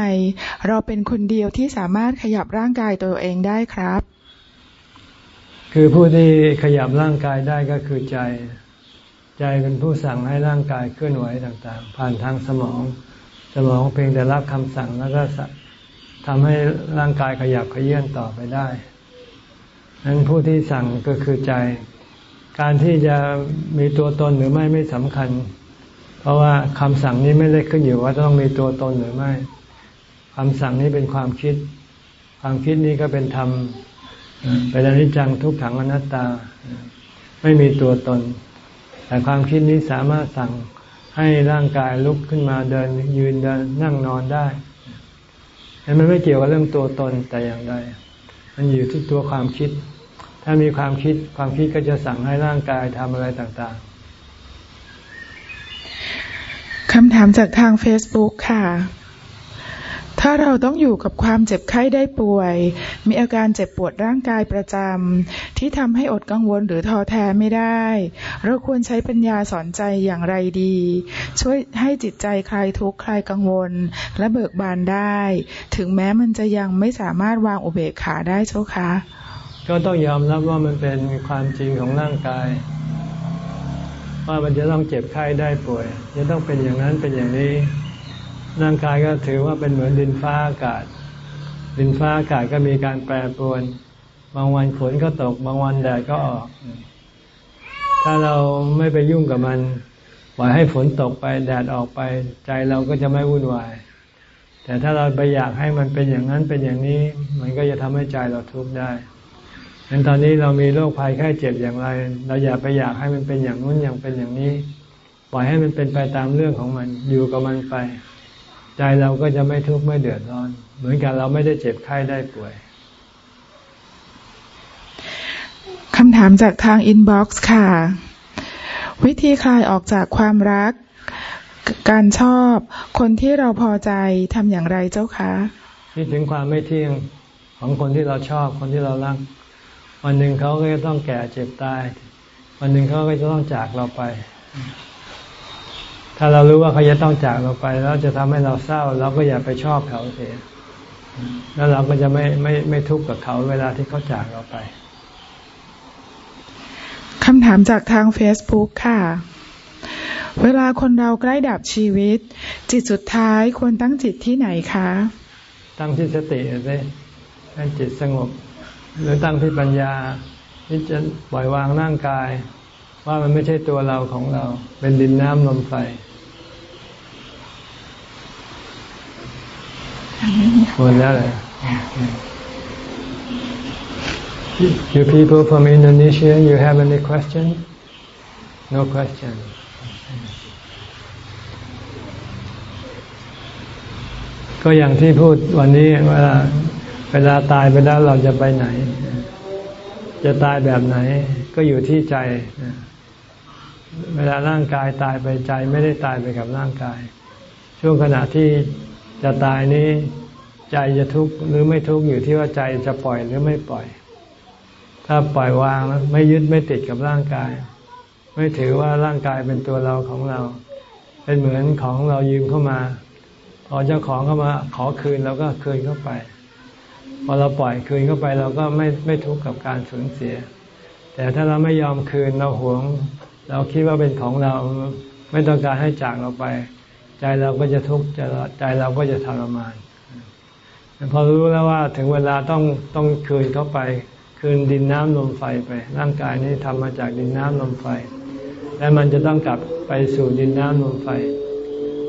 เราเป็นคนเดียวที่สามารถขยับร่างกายตัวเองได้ครับ คือผู้ที่ขยับร่างกายได้ก็คือใจ ใจเป็นผู้สั่งให้ร่างกายเคลื่อนไหวต่างๆ ผ่านทางสมอง สมองเพียงแต่รับคำสั่งแล้วก็ทำให้ร่างกายขยับขยื่นต่อไปได้นั้นผู้ที่สั่งก็คือใจ การที่จะมีตัวตนหรือไม่ไม่สำคัญ เพราะว่าคำสั่งนี้ไม่ได้ขึ้นอยู่ว่าต้องมีตัวตนหรือไม่คำสั่งนี้เป็นความคิด ความคิดนี้ก็เป็นธรรม เป็นอนิจจังทุกขังอนัตตา ไม่มีตัวตน แต่ความคิดนี้สามารถสั่งให้ร่างกายลุกขึ้นมาเดินยืนเดินนั่งนอนได้มันไม่เกี่ยวกับเรื่องตัวตนแต่อย่างใด มันอยู่ที่ตัวความคิด ถ้ามีความคิดความคิดก็จะสั่งให้ร่างกายทำอะไรต่างๆคำถามจากทาง Facebook ค่ะ ถ้าเราต้องอยู่กับความเจ็บไข้ได้ป่วย มีอาการเจ็บปวดร่างกายประจำที่ทำให้อดกังวลหรือท้อแท้ไม่ได้ เราควรใช้ปัญญาสอนใจอย่างไรดี ช่วยให้จิตใจคลายทุกข์คลายกังวล และเบิกบานได้ ถึงแม้มันจะยังไม่สามารถวางอุเบกขาได้เจ้าคะ ก็ต้องยอมรับว่ามันเป็นความจริงของร่างกาย ว่ามันจะต้องเจ็บไข้ได้ป่วย จะต้องเป็นอย่างนั้นเป็นอย่างนี้ ร่างกายก็ถือว่าเป็นเหมือนดินฟ้าอากาศ ดินฟ้าอากาศก็มีการแปรปรวน บางวันฝนก็ตก บางวันแดดก็ออก ถ้าเราไม่ไปยุ่งกับมันปล่อยให้ฝนตกไปแดดออกไป ใจเราก็จะไม่วุ่นวาย แต่ถ้าเราไปอยากให้มันเป็นอย่างนั้นเป็นอย่างนี้ มันก็จะทำให้ใจเราทุกข์ได้งั้นตอนนี้เรามีโรคภัยไข้เจ็บอย่างไร เราอย่าไปอยากให้มันเป็นอย่างนู้นอย่างเป็นอย่างนี้ ปล่อยให้มันเป็นไปตามเรื่องของมันอยู่กับมันไป ใจเราก็จะไม่ทุกข์ไม่เดือดร้อน เหมือนกันเราไม่ได้เจ็บไข้ได้ป่วยคำถามจากทางอินบ็อกซ์ค่ะ วิธีคลายออกจากความรัก การชอบ คนที่เราพอใจทำอย่างไรเจ้าคะคิดถึงความไม่เที่ยงของคนที่เราชอบคนที่เรารัก วันหนึ่งเขาก็จะต้องแก่เจ็บตาย วันหนึ่งเขาก็จะต้องจากเราไป ถ้าเรารู้ว่าเขาจะต้องจากเราไป แล้วจะทำให้เราเศร้า เราก็อย่าไปชอบเขาเสีย แล้วเราก็จะไม่ไม่ไม่ทุกข์กับเขาเวลาที่เขาจากเราไปคำถามจากทาง Facebook ค่ะเวลาคนเราใกล้ดับชีวิต จิตสุดท้ายควรตั้งจิตที่ไหนคะ ตั้งที่สติเลยให้จิตสงบ หรือตั้งที่ปัญญาที่จะปล่อยวางร่างกาย ว่ามันไม่ใช่ตัวเราของเรา เป็นดินน้ำลมไฟ หมดแล้วเลย You people from Indonesia, you have any question? No question. ก็อย่างที่พูดวันนี้เวลาเวลาตายไปแล้วเราจะไปไหน จะตายแบบไหน ก็อยู่ที่ใจ เวลาร่างกายตายไปใจไม่ได้ตายไปกับร่างกาย ช่วงขณะที่ จะตายนี้ใจจะทุกข์หรือไม่ทุกข์อยู่ที่ว่าใจจะปล่อยหรือไม่ปล่อย ถ้าปล่อยวางไม่ยึดไม่ติดกับร่างกาย ไม่ถือว่าร่างกายเป็นตัวเราของเรา เป็นเหมือนของเรายืมเข้ามา พอเจ้าของเข้ามาขอคืนเราก็คืนเข้าไป พอเราปล่อยคืนเข้าไปเราก็ไม่ไม่ทุกข์กับการสูญเสีย แต่ถ้าเราไม่ยอมคืนเราหวง เราคิดว่าเป็นของเราไม่ต้องการให้จากเราไป ใจเราก็จะทุกข์ใจเราก็จะทรมานพอรู้แล้วว่าถึงเวลาต้องต้องคืนเข้าไป คืนดินน้ำลมไฟไป ร่างกายนี้ทำมาจากดินน้ำลมไฟ และมันจะต้องกลับไปสู่ดินน้ำลมไฟ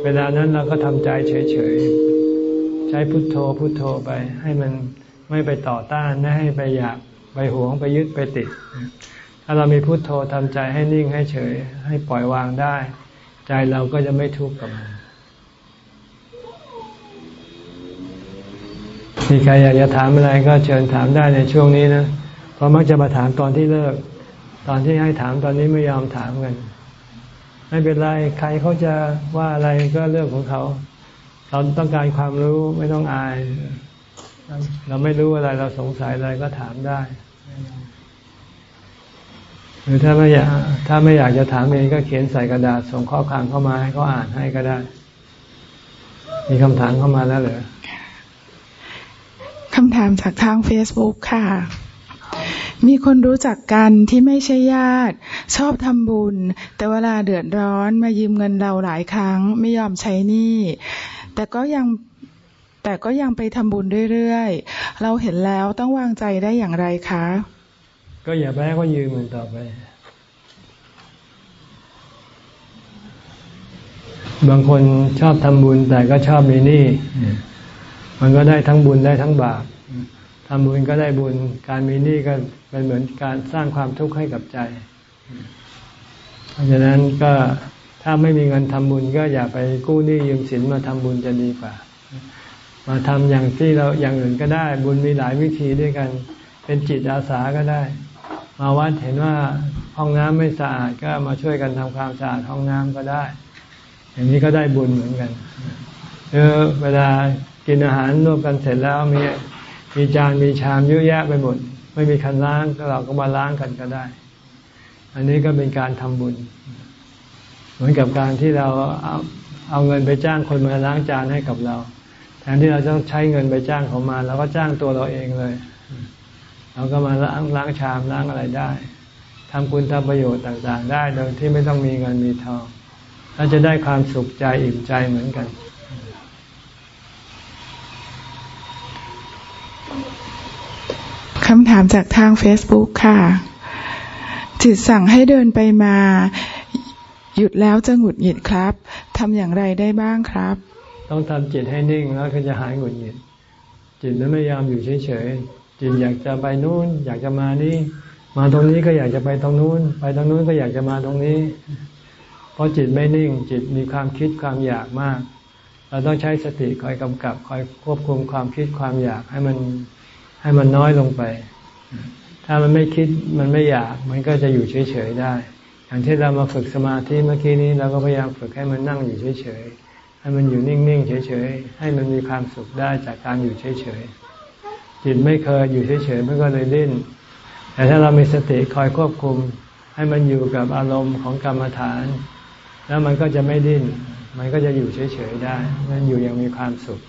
เวลานั้นเราก็ทำใจเฉยๆ ใช้พุทโธพุทโธไป ให้มันไม่ไปต่อต้านไม่ให้ไปอยากไปหวงไปยึดไปติด ถ้าเรามีพุทโธทำใจให้นิ่งให้เฉย ให้ปล่อยวางได้ ใจเราก็จะไม่ทุกข์กับมัน มีใครอยากจะถามอะไรก็เชิญถามได้ในช่วงนี้นะ เพราะมักจะมาถามตอนที่เลิก ตอนที่ให้ถามตอนนี้ไม่ยอมถามกัน ไม่เป็นไรใครเขาจะว่าอะไรก็เรื่องของเขา เราต้องการความรู้ไม่ต้องอาย เราไม่รู้อะไรเราสงสัยอะไรก็ถามได้ หรือถ้าไม่อยากถ้าไม่อยากจะถามเองก็เขียนใส่กระดาษส่งข้อความเข้ามาให้เขาอ่านให้ก็ได้ มีคำถามเข้ามาแล้วเหรอ คำถามจากทาง Facebook ค่ะ มีคนรู้จักกันที่ไม่ใช่ญาติ ชอบทำบุญ แต่เวลาเดือดร้อนมายืมเงินเราหลายครั้ง ไม่ยอมใช้หนี้แต่ก็ยังแต่ก็ยังไปทำบุญเรื่อยๆ เราเห็นแล้วต้องวางใจได้อย่างไรคะ ก็อย่าแพ้ก็ยืมเงินต่อไป บางคนชอบทำบุญแต่ก็ชอบมีหนี้ มันก็ได้ทั้งบุญได้ทั้งบาปทำบุญก็ได้บุญ การมีหนี้ก็เป็นเหมือนการสร้างความทุกข์ให้กับใจ เพราะฉะนั้นก็ถ้าไม่มีเงินทำบุญก็อย่าไปกู้หนี้ยืมสินมาทำบุญจะดีกว่า มาทำอย่างที่เราอย่างอื่นก็ได้ บุญมีหลายวิธีด้วยกัน เป็นจิตอาสาก็ได้ มาวัดเห็นว่าห้องน้ำไม่สะอาดก็มาช่วยกันทำความสะอาดห้องน้ำก็ได้ อย่างนี้ก็ได้บุญเหมือนกันเออเวลา กินอาหารร่วมกันเสร็จแล้วมีมีจานมีชามเยอะแยะไปหมด ไม่มีคันล้างเราก็มาล้างกันก็ได้ อันนี้ก็เป็นการทำบุญ เหมือนกับการที่เราเอาเอาเงินไปจ้างคนมาล้างจานให้กับเรา แทนที่เราต้องใช้เงินไปจ้างเขามาเราก็จ้างตัวเราเองเลย เราก็มาล้างล้างชามล้างอะไรได้ทำคุณทำประโยชน์ต่าง ๆ ได้โดยที่ไม่ต้องมีเงินมีทองเราจะได้ความสุขใจอิ่มใจเหมือนกันคำถามจากทาง Facebook ค่ะ จิตสั่งให้เดินไปมา หยุดแล้วจะหงุดหงิดครับทำอย่างไรได้บ้างครับ ต้องทำจิตให้นิ่งแล้วก็จะหายหงุดหงิด จิตนั้นไม่ยอมอยู่เฉยๆ จิตอยากจะไปนู้นอยากจะมานี่ มาตรงนี้ก็อยากจะไปตรงนู้น ไปตรงนู้นก็อยากจะมาตรงนี้ เพราะจิตไม่นิ่ง จิตมีความคิดความอยากมาก เราต้องใช้สติคอยกำกับ คอยควบคุมความคิดความอยากให้มันให้มันน้อยลงไป ถ้ามันไม่คิดมันไม่อยากมันก็จะอยู่เฉยๆได้ อย่างที่เรามาฝึกสมาธิเมื่อกี้นี้เราก็พยายามฝึกให้มันนั่งอยู่เฉยๆให้มันอยู่นิ่งๆเฉยๆให้มันมีความสุขได้จากการอยู่เฉยๆจิตไม่เคยอยู่เฉยๆมันก็เลยดิ้นแต่ถ้าเรามีสติคอยควบคุม ให้มันอยู่กับอารมณ์ของกรรมฐาน แล้วมันก็จะไม่ดิ้นมันก็จะอยู่เฉยๆได้มันอยู่อย่างมีความสุข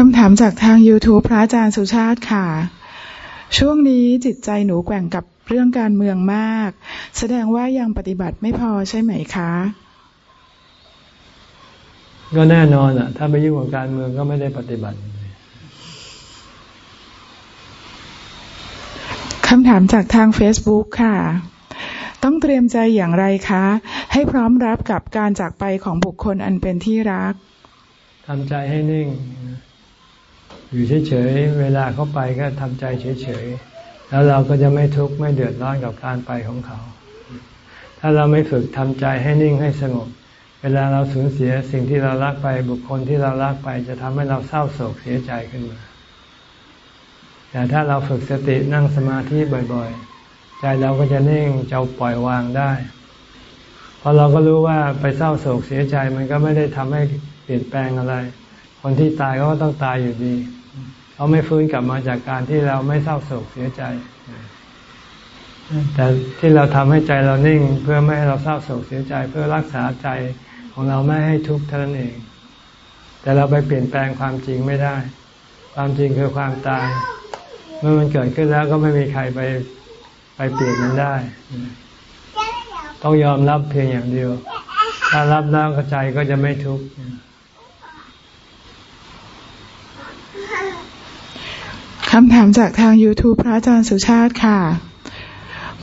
คำถามจากทาง YouTube พระอาจารย์สุชาติค่ะ ช่วงนี้จิตใจหนูแกว่งกับเรื่องการเมืองมาก แสดงว่ายังปฏิบัติไม่พอใช่ไหมคะ ก็แน่นอนอะ ถ้าไปยุ่งกับการเมืองก็ไม่ได้ปฏิบัติคำถามจากทาง Facebook ค่ะ ต้องเตรียมใจอย่างไรคะ ให้พร้อมรับกับการจากไปของบุคคลอันเป็นที่รักทำใจให้นิ่ง อยู่เฉยๆ เวลาเขาไปก็ทำใจเฉยๆ แล้วเราก็จะไม่ทุกข์ไม่เดือดร้อนกับการไปของเขา ถ้าเราไม่ฝึกทำใจให้นิ่งให้สงบ เวลาเราสูญเสียสิ่งที่เรารักไปบุคคลที่เรารักไปจะทำให้เราเศร้าโศกเสียใจขึ้นมา แต่ถ้าเราฝึกสตินั่งสมาธิบ่อยๆ ใจเราก็จะนิ่งจะปล่อยวางได้เพราะเราก็รู้ว่าไปเศร้าโศกเสียใจมันก็ไม่ได้ทำให้เปลี่ยนแปลงอะไร คนที่ตายก็ต้องตายอยู่ดี เขาไม่ฟื้นกลับมาจากการที่เราไม่เศร้าโศกเสียใจ แต่ที่เราทำให้ใจเรานิ่ง เพื่อไม่ให้เราเศร้าโศกเสียใจ เพื่อรักษาใจของเราไม่ให้ทุกข์เท่านั้นเอง แต่เราไปเปลี่ยนแปลงความจริงไม่ได้ ความจริงคือความตาย เมื่อมันเกิดขึ้นแล้วก็ไม่มีใครไปไปเปลี่ยนมันได้ ต้องยอมรับเพียงอย่างเดียว ถ้ารับแล้วใจก็จะไม่ทุกข์ คำถามจากทาง YouTube พระอาจารย์สุชาติค่ะ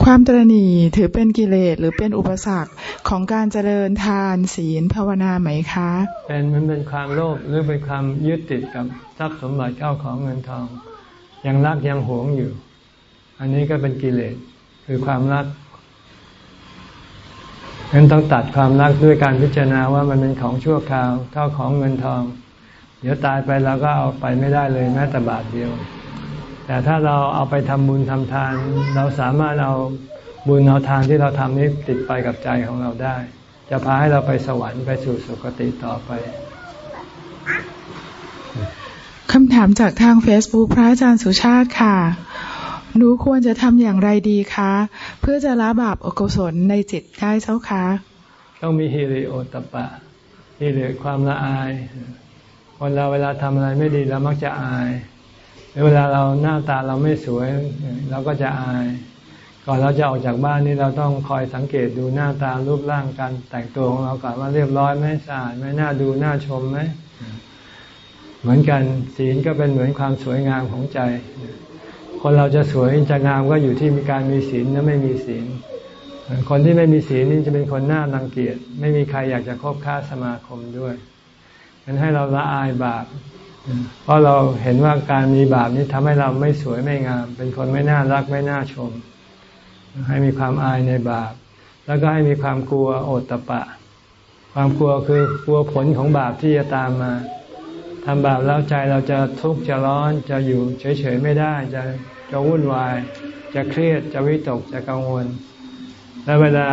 ความตรณีถือเป็นกิเลสหรือเป็นอุปสรรคของการเจริญทานศีลภาวนาไหมคะ เป็นมันเป็นความโลภหรือเป็นความยึดติดกับทรัพย์สมบัติเข้าของเงินทอง ยังรักยังหวงอยู่ อันนี้ก็เป็นกิเลสคือความรักงั้นต้องตัดความรักด้วยการพิจารณาว่ามันเป็นของชั่วคราวเข้าของเงินทอง เดี๋ยวตายไปเราก็เอาไปไม่ได้เลยแม้แต่บาทเดียว แต่ถ้าเราเอาไปทำบุญทำทาน เราสามารถเอาบุญเอาทานที่เราทำนี้ติดไปกับใจของเราได้ จะพาให้เราไปสวรรค์ไปสู่สุคติต่อไปคำถามจากทาง Facebook พระอาจารย์สุชาติค่ะ หนูควรจะทำอย่างไรดีคะ เพื่อจะละบาปอกุศลในจิตได้เจ้าคะ ต้องมีฮิริโอตปะฮิริความละอาย คนเราเวลาทำอะไรไม่ดีเรามักจะอายเวลาเราหน้าตาเราไม่สวย เราก็จะอาย ก่อนเราจะออกจากบ้านนี่เราต้องคอยสังเกตดูหน้าตารูปร่างการแต่งตัวของเราก่อนว่าเรียบร้อยไหมสะอาดไหมน่าดูน่าชมไหมเหมือนกันศีลก็เป็นเหมือนความสวยงามของใจ คนเราจะสวยจะงามก็อยู่ที่มีการมีศีลและไม่มีศีลคนที่ไม่มีศีลนี่จะเป็นคนหน้ารังเกียจไม่มีใครอยากจะคบค้าสมาคมด้วย มันให้เราละอายบาป เพราะเราเห็นว่าการมีบาปนี้ทำให้เราไม่สวยไม่งาม เป็นคนไม่น่ารักไม่น่าชม ให้มีความอายในบาป แล้วก็ให้มีความกลัวโอตตะปะ ความกลัวคือกลัวผลของบาปที่จะตามมาทำบาปแล้วใจเราจะทุกข์จะร้อนจะอยู่เฉยๆไม่ได้จะจะวุ่นวาย จะเครียดจะวิตกจะกังวล และเวลา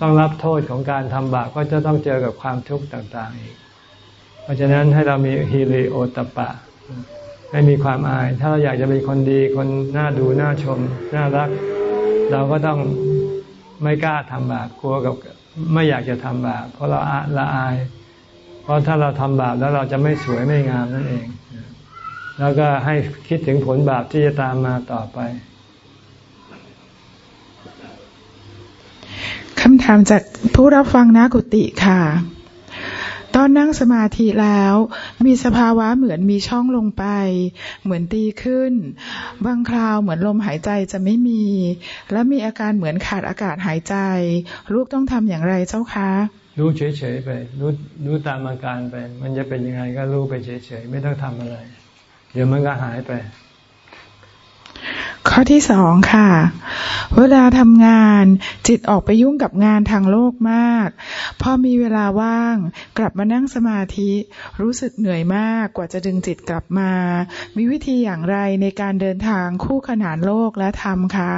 ต้องรับโทษของการทำบาปก็จะต้องเจอกับความทุกข์ต่างๆอีก เพราะฉะนั้นให้เรามีฮิริโอตปะ ให้มีความอาย ถ้าเราอยากจะเป็นคนดีคนน่าดูน่าชม น่ารัก เราก็ต้องไม่กล้าทำบาปกลัวกับไม่อยากจะทำบาปเพราะเราละอาย เพราะถ้าเราทำบาปแล้วเราจะไม่สวยไม่งามนั่นเอง แล้วก็ให้คิดถึงผลบาปที่จะตามมาต่อไปคำถามจากผู้รับฟังนากุติค่ะ ตอนนั่งสมาธิแล้ว มีสภาวะเหมือนมีช่องลงไป เหมือนตีขึ้น บางคราวเหมือนลมหายใจจะไม่มี และมีอาการเหมือนขาดอากาศหายใจ ลูกต้องทำอย่างไรเจ้าคะรู้เฉยๆไปรู้รู้ตามอาการไป มันจะเป็นยังไงก็รู้ไปเฉยๆไม่ต้องทำอะไร เดี๋ยวมันก็หายไป ข้อที่สองค่ะ เวลาทำงานจิตออกไปยุ่งกับงานทางโลกมาก พอมีเวลาว่างกลับมานั่งสมาธิ รู้สึกเหนื่อยมากกว่าจะดึงจิตกลับมา มีวิธีอย่างไรในการเดินทางคู่ขนานโลกและธรรมคะ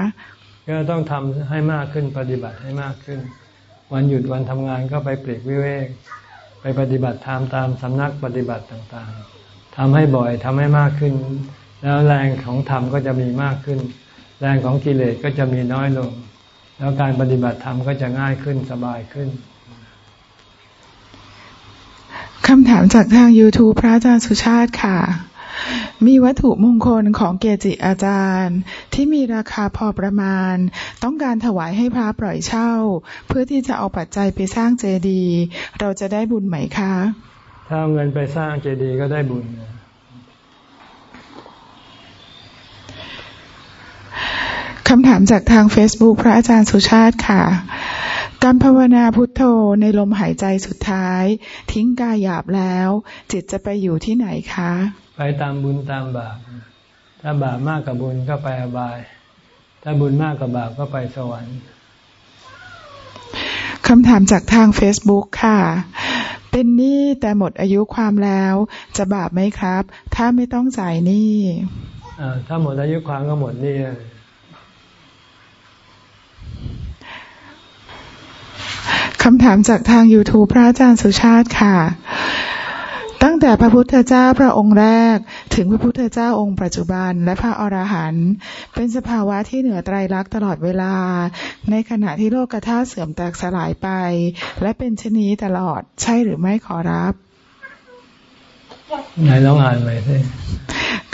ก็ต้องทำให้มากขึ้นปฏิบัติให้มากขึ้น วันหยุดวันทำงานก็ไปปลีกวิเวก ไปปฏิบัติธรรมตามสำนักปฏิบัติต่างๆทำให้บ่อยทำให้มากขึ้น แล้วแรงของธรรมก็จะมีมากขึ้น แรงของกิเลสก็จะมีน้อยลง แล้วการปฏิบัติธรรมก็จะง่ายขึ้นสบายขึ้นคำถามจากทาง YouTube พระอาจารย์สุชาติค่ะ มีวัตถุมงคลของเกจิอาจารย์ ที่มีราคาพอประมาณ ต้องการถวายให้พระปล่อยเช่า เพื่อที่จะเอาปัจจัยไปสร้างเจดีย์เราจะได้บุญไหมคะ ถ้าเอาเงินไปสร้างเจดีย์ก็ได้บุญนะ คำถามจากทาง Facebook พระอาจารย์สุชาติค่ะ การภาวนาพุทโธในลมหายใจสุดท้าย ทิ้งกายหยาบแล้ว จิตจะไปอยู่ที่ไหนคะ ไปตามบุญตามบาป ถ้าบาปมากกว่าบุญก็ไปอบาย ถ้าบุญมากกว่าบาปก็ไปสวรรค์คำถามจากทาง Facebook ค่ะ เป็นหนี้แต่หมดอายุความแล้ว จะบาปไหมครับ ถ้าไม่ต้องจ่ายหนี้อ่าถ้าหมดอายุความก็หมดหนี่ำถามจากทาง YouTube พระอาจารย์สุชาติค่ะ ตั้งแต่พระพุทธเจ้าพระองค์แรก ถึงพระพุทธเจ้าองค์ปัจจุบัน และพระอรหันต์เป็นสภาวะที่เหนือไตรลักษณ์ตลอดเวลา ในขณะที่โลกธาตุเสื่อมแตกสลายไป และเป็นชนีตลอดใช่หรือไม่ขอรับไหนลองอ่านใหม่สิ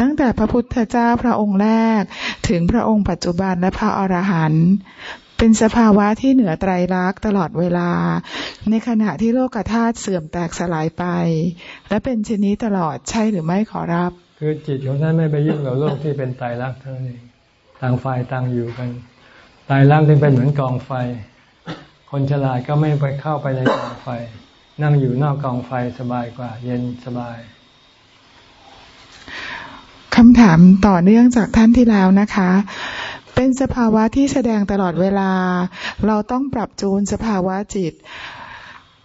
ตั้งแต่พระพุทธเจ้าพระองค์แรก ถึงพระองค์ปัจจุบันและพระอรหันต์ เป็นสภาวะที่เหนือไตรลักษณ์ตลอดเวลา ในขณะที่โลกธาตุเสื่อมแตกสลายไป และเป็นชนี้ตลอดใช่หรือไม่ขอรับ คือจิตของท่านไม่ไปยุ่งกับโลกที่เป็นไตรลักษณ์เท่านั้นเองต่างฝ่ายต่างอยู่กันไตรลักษณ์จึงเป็นเหมือนกองไฟ คนฉลาดก็ไม่ไปเข้าไปในกองไฟ นั่งอยู่นอกกองไฟสบายกว่า เย็นสบายคำถามต่อเนื่องจากท่านที่แล้วนะคะ เป็นสภาวะที่แสดงตลอดเวลา เราต้องปรับจูนสภาวะจิต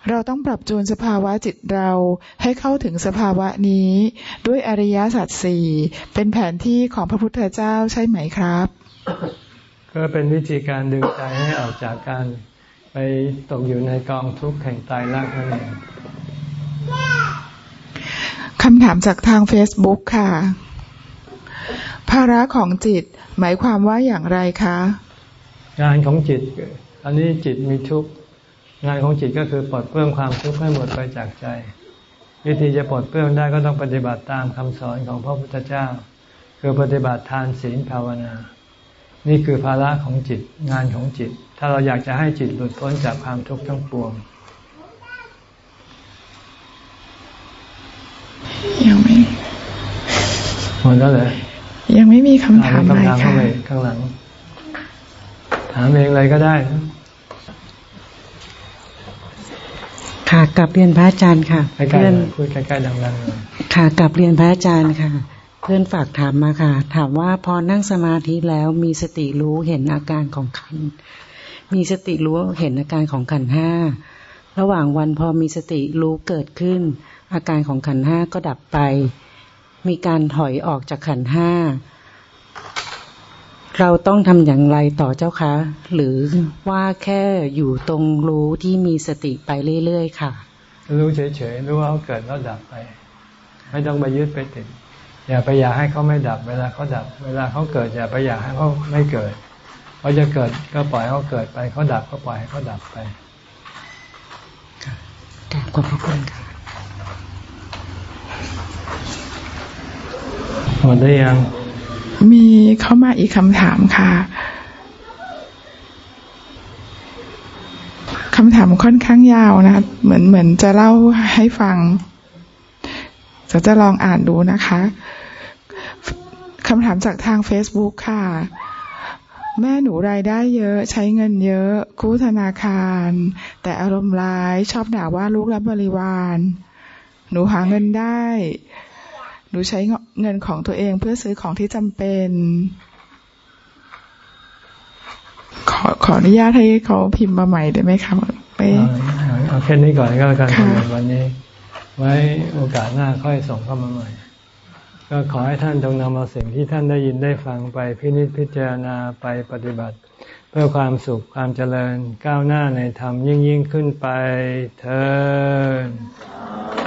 เราต้องปรับจูนสภาวะจิตเราให้เข้าถึงสภาวะนี้ ด้วยอริยสัจสี่เป็นแผนที่ของพระพุทธเจ้าใช่ไหมครับ ก็เป็นวิธีการดึงใจให้ออกจากการไปตกอยู่ในกองทุกข์แห่งตายรักนั่นเองคำถามจากทาง Facebook ค่ะ ภาระของจิตหมายความว่าอย่างไรคะ งานของจิตตอนนี้จิตมีทุกข์งานของจิตก็คือปลดเปลื้องความทุกข์ให้หมดไปจากใจ วิธีจะปลดเปลื้องได้ก็ต้องปฏิบัติตามคำสอนของพระพุทธเจ้า คือปฏิบัติทานศีลภาวนา นี่คือภาระของจิตงานของจิต ถ้าเราอยากจะให้จิตหลุดพ้นจากความทุกข์ทั้งปวงยังไม่หมดแล้วเลย ยังไม่มีคำถาถามมอะไรคำถามเข้าค่ะไปข้างหลัง ถามเองอะไรก็ได้นะค่ะกลับเรียนพระอาจารย์ค่ะใกล้เพื่อนๆพูดใกล้ๆดังๆเลยค่ะกลับเรียนพระอาจารย์ค่ะ เพื่อนฝากถามมาค่ะ ถามว่าพอนั่งสมาธิแล้วมีสติรู้เห็นอาการของขันธ์มีสติรู้เห็นอาการของขันธ์ห้าระหว่างวันพอมีสติรู้เกิดขึ้น อาการของขันธ์ห้าก็ดับไป มีการถอยออกจากขันธ์ห้า เราต้องทำอย่างไรต่อเจ้าคะ หรือว่าแค่อยู่ตรงรู้ที่มีสติไปเรื่อยๆค่ะ รู้เฉยๆรู้ว่าเขาเกิดแล้วดับไป ไม่ต้องไปยึดไปติด อย่าไปอยากให้เขาไม่ดับ เวลาเขาดับ เวลาเขาเกิดอย่าไปอยากให้เขาไม่เกิดเขาจะเกิดก็ปล่อยเขาเกิดไปเขาดับก็ปล่อยให้เขาดับไปกราบขอบพระคุณค่ะ หมดได้ยัง มีเข้ามาอีกคำถามค่ะคำถามค่อนข้างยาวนะคะเหมือนเหมือนจะเล่าให้ฟัง จะจะลองอ่านดูนะคะคำถามจากทาง Facebook ค่ะ แม่หนูรายได้เยอะใช้เงินเยอะ กู้ธนาคาร แต่อารมณ์ร้ายชอบด่าว่าลูกและบริวาร หนูหาเงินได้ หนูใช้เงินของตัวเองเพื่อซื้อของที่จำเป็น ขอขออนุญาตให้เขาพิมพ์มาใหม่ได้ไหมคะไม่เอาเอาแค่นี้ก่อนก็แล้วกันค่ะสำหรับวันนี้ ไว้โอกาสหน้าค่อยส่งเข้ามาใหม่ ก็ขอให้ท่านจงนำเอาสิ่งที่ท่านได้ยินได้ฟังไปพินิจพิจารณาไปปฏิบัติ เพื่อความสุขความเจริญก้าวหน้าในธรรมยิ่งยิ่งขึ้นไปเธอ